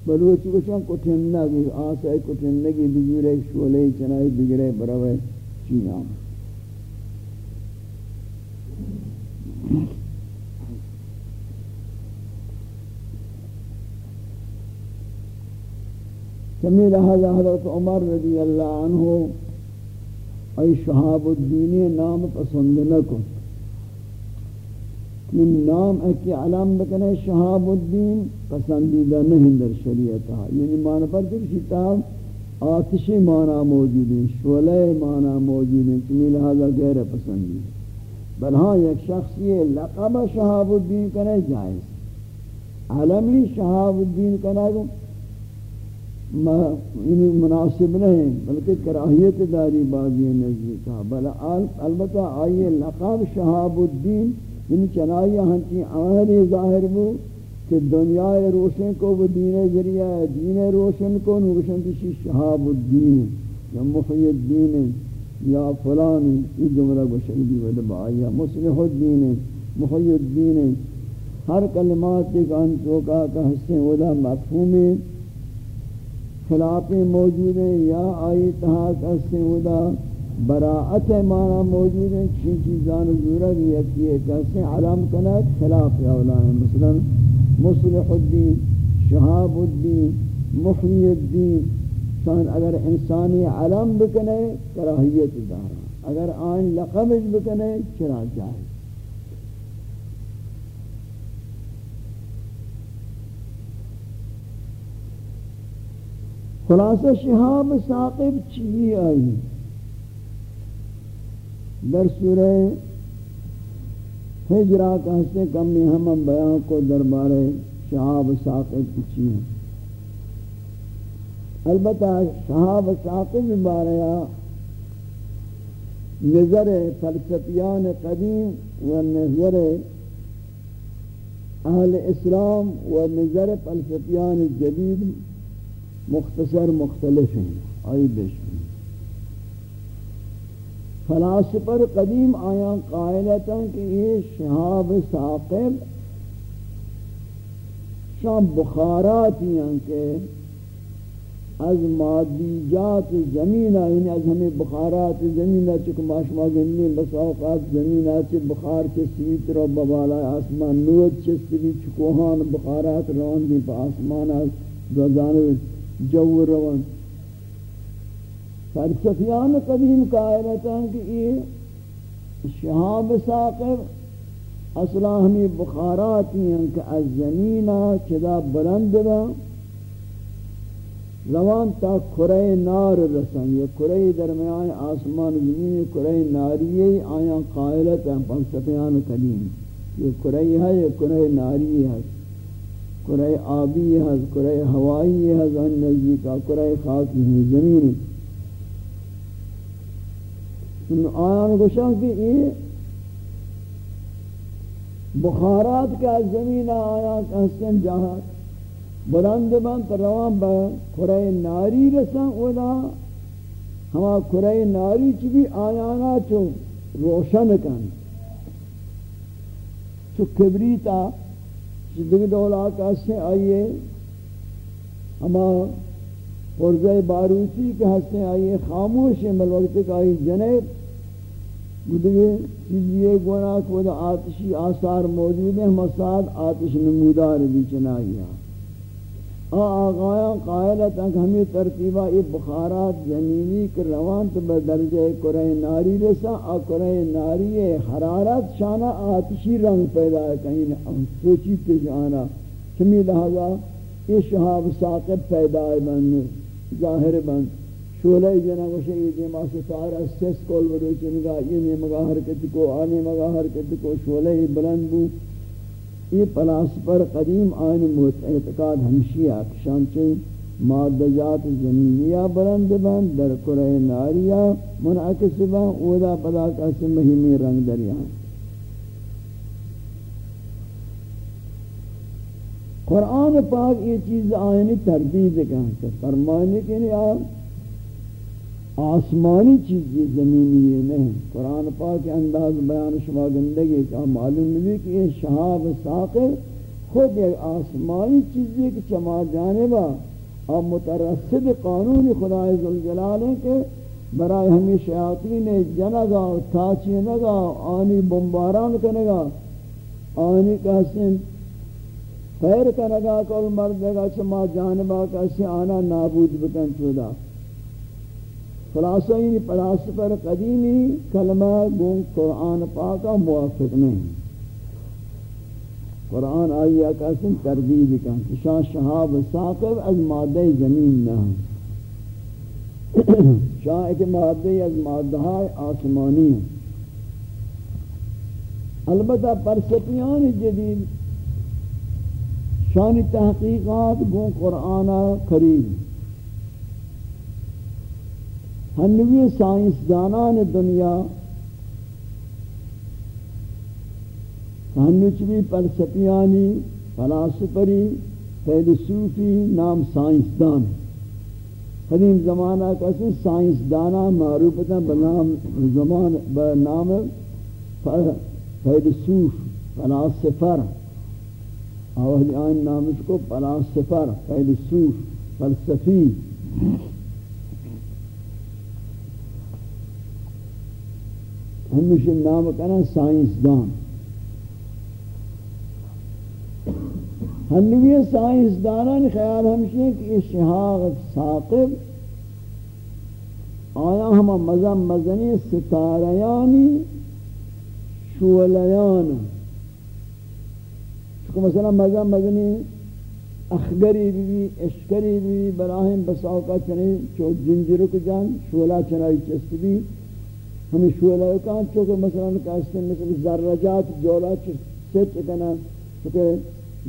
بلوچی کو چون کٹھنگی آسائی کٹھنگی بگیرے شولے چنائی بگیرے بروے چینام Thank you. چمی لہذا حضرت عمر رضی اللہ عنہ، ای شہاب الدین، نام پسند نکو من نام اکی علام بکنے، شہاب الدین پسندیدہ نہیں در شریعت یعنی معنی پر جب شتاب آتشی معنی موجود ہیں شولہ معنی موجود ہیں چمی لہذا غیر پسندیدہ بل ہاں یک شخص یہ لقب شہاب الدین کنے جائز۔ علمی شہاب الدین کنے یعنی مناسب نہیں، بلکہ کراہیت داری بازی نزدیک بل البتہ آئیے لقب شہاب الدین یعنی چنائی ہاں ہنچی آہری ظاہر بو کہ دنیا روشن کو وہ دین ذریعہ ہے دین روشن کو روشن کسی شہاب الدین، یا محی الدین، یا فلان یہ جملہ بشکلی ودب آئیہ مصلح الدین، محی الدین، ہر کلمات ایک انچوکا کا حسن ودا مفہوم ہے خلافیں موجود ہیں یا آئی تحاک اسے ادا براعت معنی موجود ہیں کسی چیزان ضرورت یکی ہے کیسے علم کنک خلاف اولا ہیں مثلا مصلح الدین، شہاب الدین محی الدین شان اگر انسانی علم بکنے کراہیت دارا، اگر آن لقبش بکنے چرا جائے خلاصہ شہاب ثاقب چیزی آئی در سورہ حجرہ کا حصے کمی ہم بیان کو دربار شہاب ثاقب چی ہیں البتہ شہاب ثاقب باریا نظر فلسفیان قدیم و نظر اہل اسلام و نظر فلسفیان جدید مختصر مختلف ہیں، آئی بیش فلاسفر قدیم آیا قائلتا کہ یہ شہاب ثاقب شام بخارات ہیں کہ از مادیجات زمینہ یعنی از ہمیں بخارات زمینہ چکہ ماشما گنی بس اوقات زمینہ چی بخار کے سویت رو ببالا آسمان نوت چستی چکوہان بخارات روان دی پا آسمان از دو جانب جو روان۔ فلسفیان قدیم قائلتا ہے کہ یہ شہاب ساقب اصلا ہمیں بخارات ہیں کہ از زمینہ چدا بلند با۔ روان تا کرے نار رسن، یہ کرے درمیان آسمان زمین کرے ناری آیا قائلت ہیں فلسفیان قدیم۔ یہ کرے ہے، یہ کرے ناری ہے۔ کرے آبی ہے کرے ہوائی ہے ان نزدیکا کرے خاکی ہے، زمین ہے۔ آیان گوشان کہ یہ بخارات کا زمین آیا کہستن جہاں بلند بند روان با کھرے ناری رسن اولا۔ ہما کھرے ناری چی بھی آیانا چو روشن کن۔ چو کبریتا دیگر دولا کہستن آئیے ہما پرزہ باروتی کے ہستے آئیے خاموش ہیں، بل وقت کہ آئی جنب دیگر چیزیے گونا کو آتشی آثار موجود ہیں مساد آتش نمودار بھی چنائیا آ آغایاں قائلت انک ہمیں ترتیبہ ای بخارات زمینی کے روان تو بدرجہ کرے ناری رسا آ کرے ناری حرارت شانہ آتشی رنگ پیدا ہے، کہیں ہم سوچی تجانا چمی لہذا یہ شہاب ساقب پیدا ہے بند، ظاہر بند۔ شولہ جنا وشے یہ ما ستارہ، سس کول ورو چنگا، یہ نے مگا حرکت کو، آنے مگا حرکت کو شولہ بلند بو۔ یہ پلاس پر قدیم آئین موت اعتقاد ہمشیہ شانچے مادجات زمینیہ بلند بند، در کرے ناریہ منعکس با اودا پدا کا سمہیمی رنگ دریان قرآن پاک یہ چیز آئینی تردید کہاں سے فرمانے کے لیے آسمانی چیز یہ زمینی یہ نہیں۔ قرآن پاک انداز بیان شما گندگی کا معلوم بھی کہ یہ شہاب ساقر خود ایک آسمانی چیز یہ کہ چما جانبا۔ اور مترسد قانون خدا ذوالجلال ہے کہ برای ہمیں شیاطین جنگا تاچی نگا آنی بمباران کنگا آنی کہسن پیر کنگا کل مردگا چما جانبا کسی آنا نابود بکن چودا۔ خلاصہ یہ فلاسفر قدیمی کلمہ گون قرآن پاکا موافق نہیں۔ قرآن آئیہ کسن تردید کن شاہ شہاب ساقب از مادہ زمین نہ۔ شاہ ایک مادہ از مادہ آسمانی البتہ پرسپیان جدید شان تحقیقات گون قرآن قریب ہنوی سائنس دانان دنیا ہنوچ بھی پرسپیانی فلاسفری فیلسوفی نام سائنس دان۔ قدیم زمانہ کا سے سائنس دانا معروف تھا بنام، زمان، بنام فیلسوف فلاسفر۔ اور آئین نامش کو فلاسفر فیلسوف فلسفی۔ ہمیشہ نام کنا سائنس دان ہنوی سائنس دانان خیال ہمشہ کہ یہ شہاغ ساقب آیا ہما مزم مزنی ستاریانی شولیان چکہ مثلا مزم مزنی اخگری بھی اشکری بھی براہم بساوکا چنے چوک جنجرک جان شولا چنائی چست بھی ہمیں شعلہ کہاں چونکہ مثلا کہتے ہیں مثل ذرجات جولا چت کنا چونکہ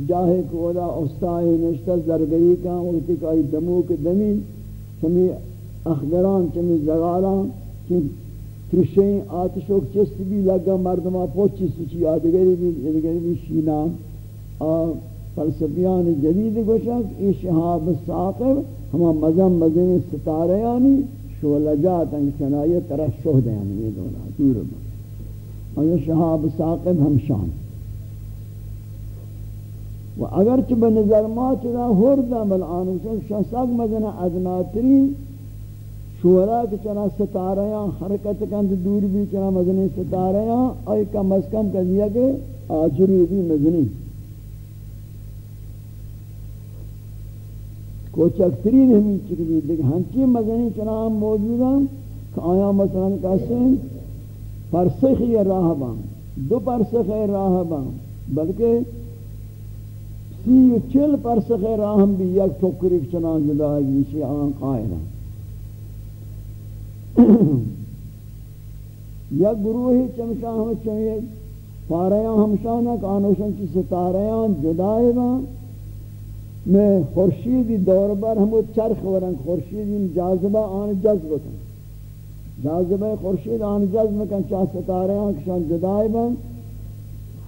جاہے کو اولا استائی نشتہ، زرگری کا وقتی کہ دمو کے دمی چمی اخبران، چمی زغالان، چمی ترشیں، آتشوک چست بھی لگا مردمہ پوچی سچی آدگری بھی آدگری بھی شینام اور فلسفیان جدید گوشک ای شہاب ساقب، ہما مزم مزم ستارے یعنی آنی شولجات ان چنائے ترشح دیں یہ دولا دور با اور یہ شہاب ساقب ہم شان؟ و اگرچہ بنظر ما چدا ہردہ بل آنوشن شہساق مزنہ ادناترین شورا کہ چنا ستاریاں حرکت کند، دور بھی چنا مزنی ستاریاں آئی کم از کم کر کہ آجری بھی مزنی کوچکترین ہمیں چکلی دیکھ ہنچی مزنی چنا ہم موجود ہیں کہ آیا مثلا کہتے ہیں پرسخ یہ راہ بان، دو پرسخ راہ بان بلکہ سی و چل پرسخ راہ ہم بھی یک ٹوکری چنا جدا ہے جیسے آن قائل ہیں یا گروہی چمشاہ ہم چاہیے پاریاں ہمشانہ کانوشن کی ستاریاں جدائے با میں خورشیدی دور بر ہم چرخ ورنگ، خورشیدی جاذبہ آن جذب کن جاذبہ خورشید آن جذب کن چاہ ستاریاں کشان جدائے با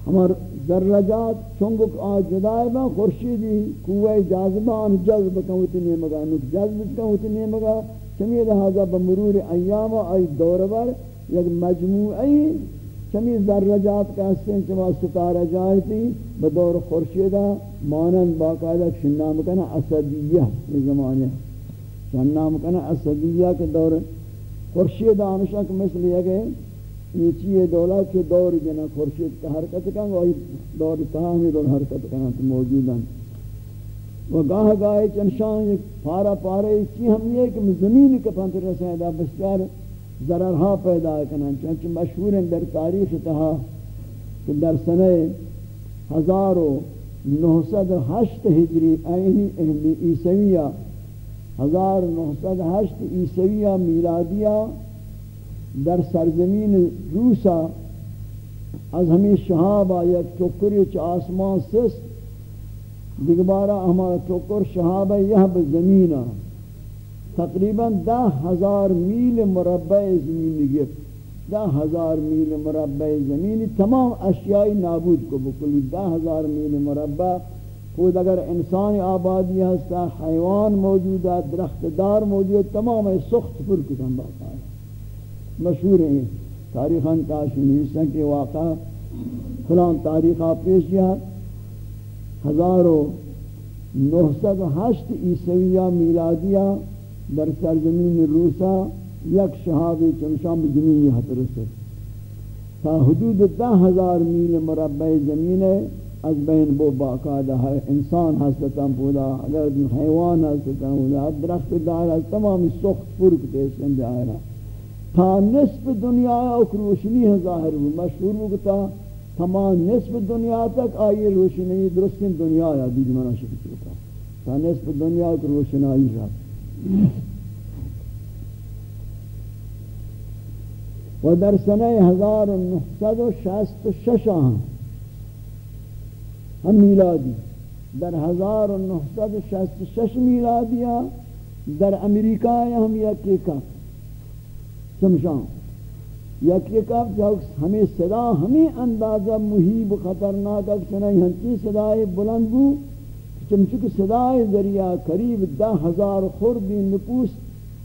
ہمار ذرجات چونگک آن جدائے با خورشیدی قوہ جاذبہ آن جذب کن اتنی مگا نک جذب کن اتنی مگا چمی لہذا بمرور ایام آئی دور بر یک مجموعی چمی ذرجات کا حصے چما ستارہ جائے تھی، بدور خورشیدہ مانند باقاعدہ شنام کنا اسدیہ یہ زمانے شنام کنا اسدیہ کے دور خورشید آنشک مثل یہ کہ یہ چیئے دولا کے دور جنا خورشید کا حرکت کن وہی دور تاہمی دور حرکت کنا تو موجوداً و گاہ گاہ چنشان ایک پارا پارا اسی ہم یہ کہ زمین کے پانتر رسائے دا بسیار ضررها پیدا کنن چونچہ مشہور ہیں در تاریخ تہا کہ در سنہ ہزار و نہسد ہشت ہجری اینی عیسویہ ہزار نہسد ہشت عیسویہ میلادیہ در سرزمین روسا از ہمیں شہابہ یک چکری چ آسمان سست دیگبارا ہمارا چوکر شہابہ یہاں بزمینہ تقریباً دہ ہزار میل مربع زمین گفت دہ ہزار میل مربع زمین. تمام اشیاء نابود کو بکلی دہ ہزار میل مربع. خود اگر انسان آبادی ہستا حیوان موجود ہے درخت دار موجود تمام سخت پر کتن باقا ہے مشہور ہیں. تاریخاً کاشنیسن کے واقع فلان تاریخ پیش کیا. ہزار و نہصد ہشت عیسویہ میلادیہ در سرزمین روسا یک شہابی چمشام زمینی حت رسل تا حدود دہ ہزار میل مربع زمین ہے از بین بو باقاعدہ ہر انسان ہستتا پودا اگر حیوان ہستتا پودا درخت دار ہے تمامی سخت پرک تیسن جائرہ تا نصف دنیا اکروشنی ہے ظاہر ہو مشہور بکتا تمام نصف دنیا تک آئی روشنی درست دنیا یا دیدی منا شکل چکا تا نصف دنیا کی روشنائی رہا و در سنہ ہزار و نحصد میلادی. در ہزار و در امریکہ ہم یک ایک شمشان یک یک اب جو ہمیں صدا ہمیں اندازہ محیب خطرناک اب چنائی ہنچی صدای بلند بو چمچک صدای ذریعہ قریب دہ ہزار خوردی نپوس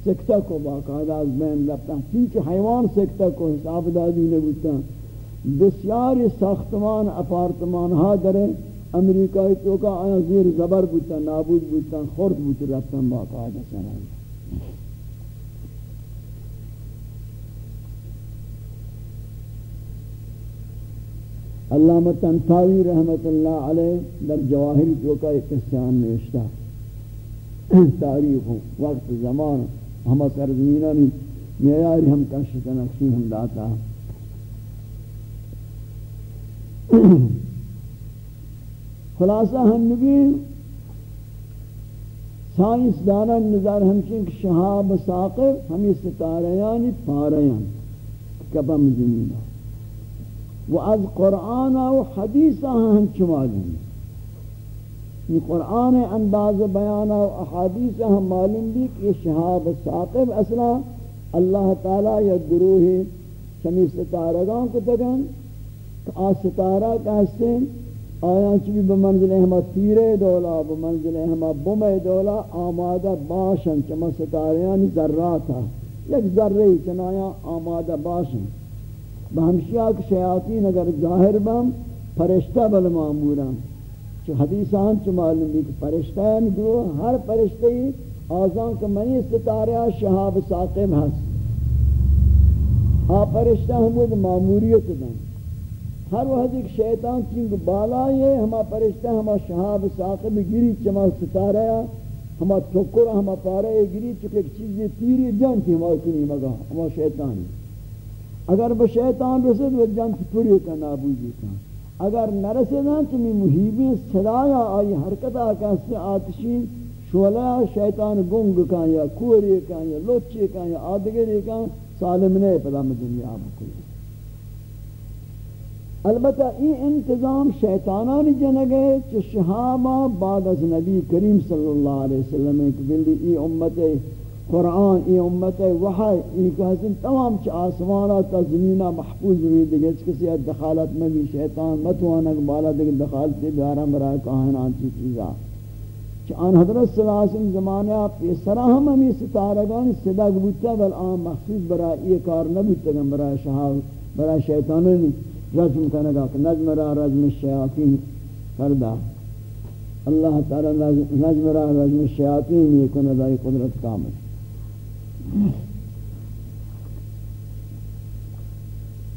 سکتا کو باقاعدہ از بین لپتا چونکہ حیوان سکتا کو، حساب دادی نبوتا بسیار ساختمان اپارتمان ہا درے امریکای تو کا آیا زیر زبر بوتا نابود بوتا خورد بوتا رفتا باقاعدہ سنائی علامہ تنتاوی رحمت اللہ علیہ در جواہر جو کا ایک قصان نوشتا تاریخ وقت زمان ہم سرزمینانی میاری ہم کشت نقشی ہم داتا۔ خلاصہ ہم نبی، سائنس دانا نظر ہمشن کہ شہاب ساقب ہمیں ستاریانی پاریان یعنی، کبم زمینہ و از قرآن و حدیث ہم چمالیم یہ قرآن انداز بیان و احادیث ہم معلوم بھی کہ شہاب ثاقب اصلا اللہ تعالی یا گروہ شمی ستارگان کو تگن آ ستارہ کا حسن آیا چبی بمنزل ہما تیرے دولا، بمنزل ہما بم دولا، آمادہ باشن چما ستاریان ذرات یک ذرے چنایا آمادہ باشیں بہمشیہ کہ شیاطین اگر ظاہر بم فرشتہ بل معمورا چو حدیثان چو معلوم بھی کہ فرشتہ دو ہر فرشتہ آزان کہ منی ستارہ شہاب ساقب ہست آ فرشتہ ہمود معموریت دن ہر وقت ایک شیطان چنگ بالا ہے، ہما فرشتہ، ہما شہاب ساقب گری چما ستارہ ہما ٹھکر، ہما پارے گری چکے چیزیں تیری جان تھی ہما کنی مگا، ہما شیطانی اگر وہ شیطان رسد وہ جان پوری کا نابودی کا اگر نہ رسدن تو میں محیبین صدایا آئی حرکت آکا سے آتشین شولا شیطان گنگ کا یا کوری کا یا لوچے کا یا آدگری کا سالم نے پدا میں دنیا بکلی البتہ این انتظام شیطانانی جنگے چو شہابہ بعد از نبی کریم صلی اللہ علیہ وسلم، ایک بلی ای امت قرآن ای امت وحی ای کہ تمام چھ آسمانا تا زمینہ محفوظ ہوئی دیگے اس کسی دخالت میں بھی شیطان متوانک بالا دیگے دخالتی بیارا برای کائنان چی چیزا آن حضرت صلی اللہ علیہ وسلم زمانے آپ یہ سراہم ہمیں ستارگان صدق بودتا بل آن مخصوص برای یہ کار نبودتا گا برای شہاب برای شیطانوں نے رجم کنگا کہ نجم را رجم الشیاطین کردہ اللہ تعالی نجم را رجم الشیاطین یہ کندہ یہ قدرت کامل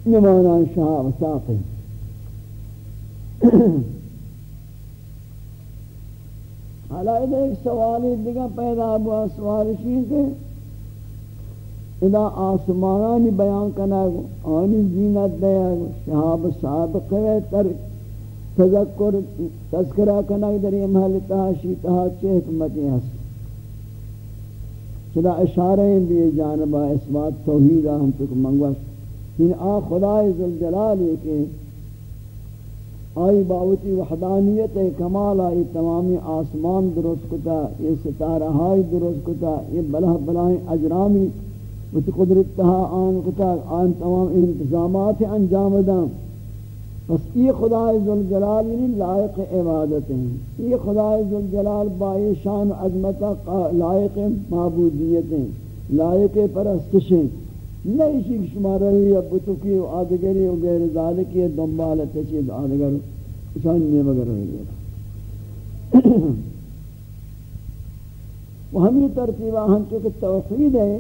نمانا شہاب ساقی. حالائد ایک سوالی دیگا پیدا ہوا سوالشی کہ ادا آسمانانی بیان کنا آنی زینت دیا گو شہاب سابق ہے تر تذکر، تذکرہ کنا در یہ محل تحاشی تحا چہ حکمتی ہست چلا اشارہ ہیں بھی جانبہ، اس بات توحیدہ ہم تک منگوش ان آ خدای ذوالجلال ہے کہ آئی باوتی وحدانیت کمال آئی تمامی آسمان درست کتا، یہ ستارہ ہائی درست کتا، یہ بلہ بلائیں اجرامی وچ قدرت تہا آن کتا، آن تمام انتظامات انجام دام۔ بس یہ خدای ذوالجلال یعنی لائق عبادت ہیں۔ یہ خدای ذوالجلال بائی شان عظمت لائق معبودیت ہیں، لائق پرستش پرستشیں نہیں شک شما رہی یا بتکی و آدگری و غیر ذالکی دنبال تشید آدگر شان نہیں مگر رہی گیا و ہمیں ترتیبہ ہم چونکہ توفید ہے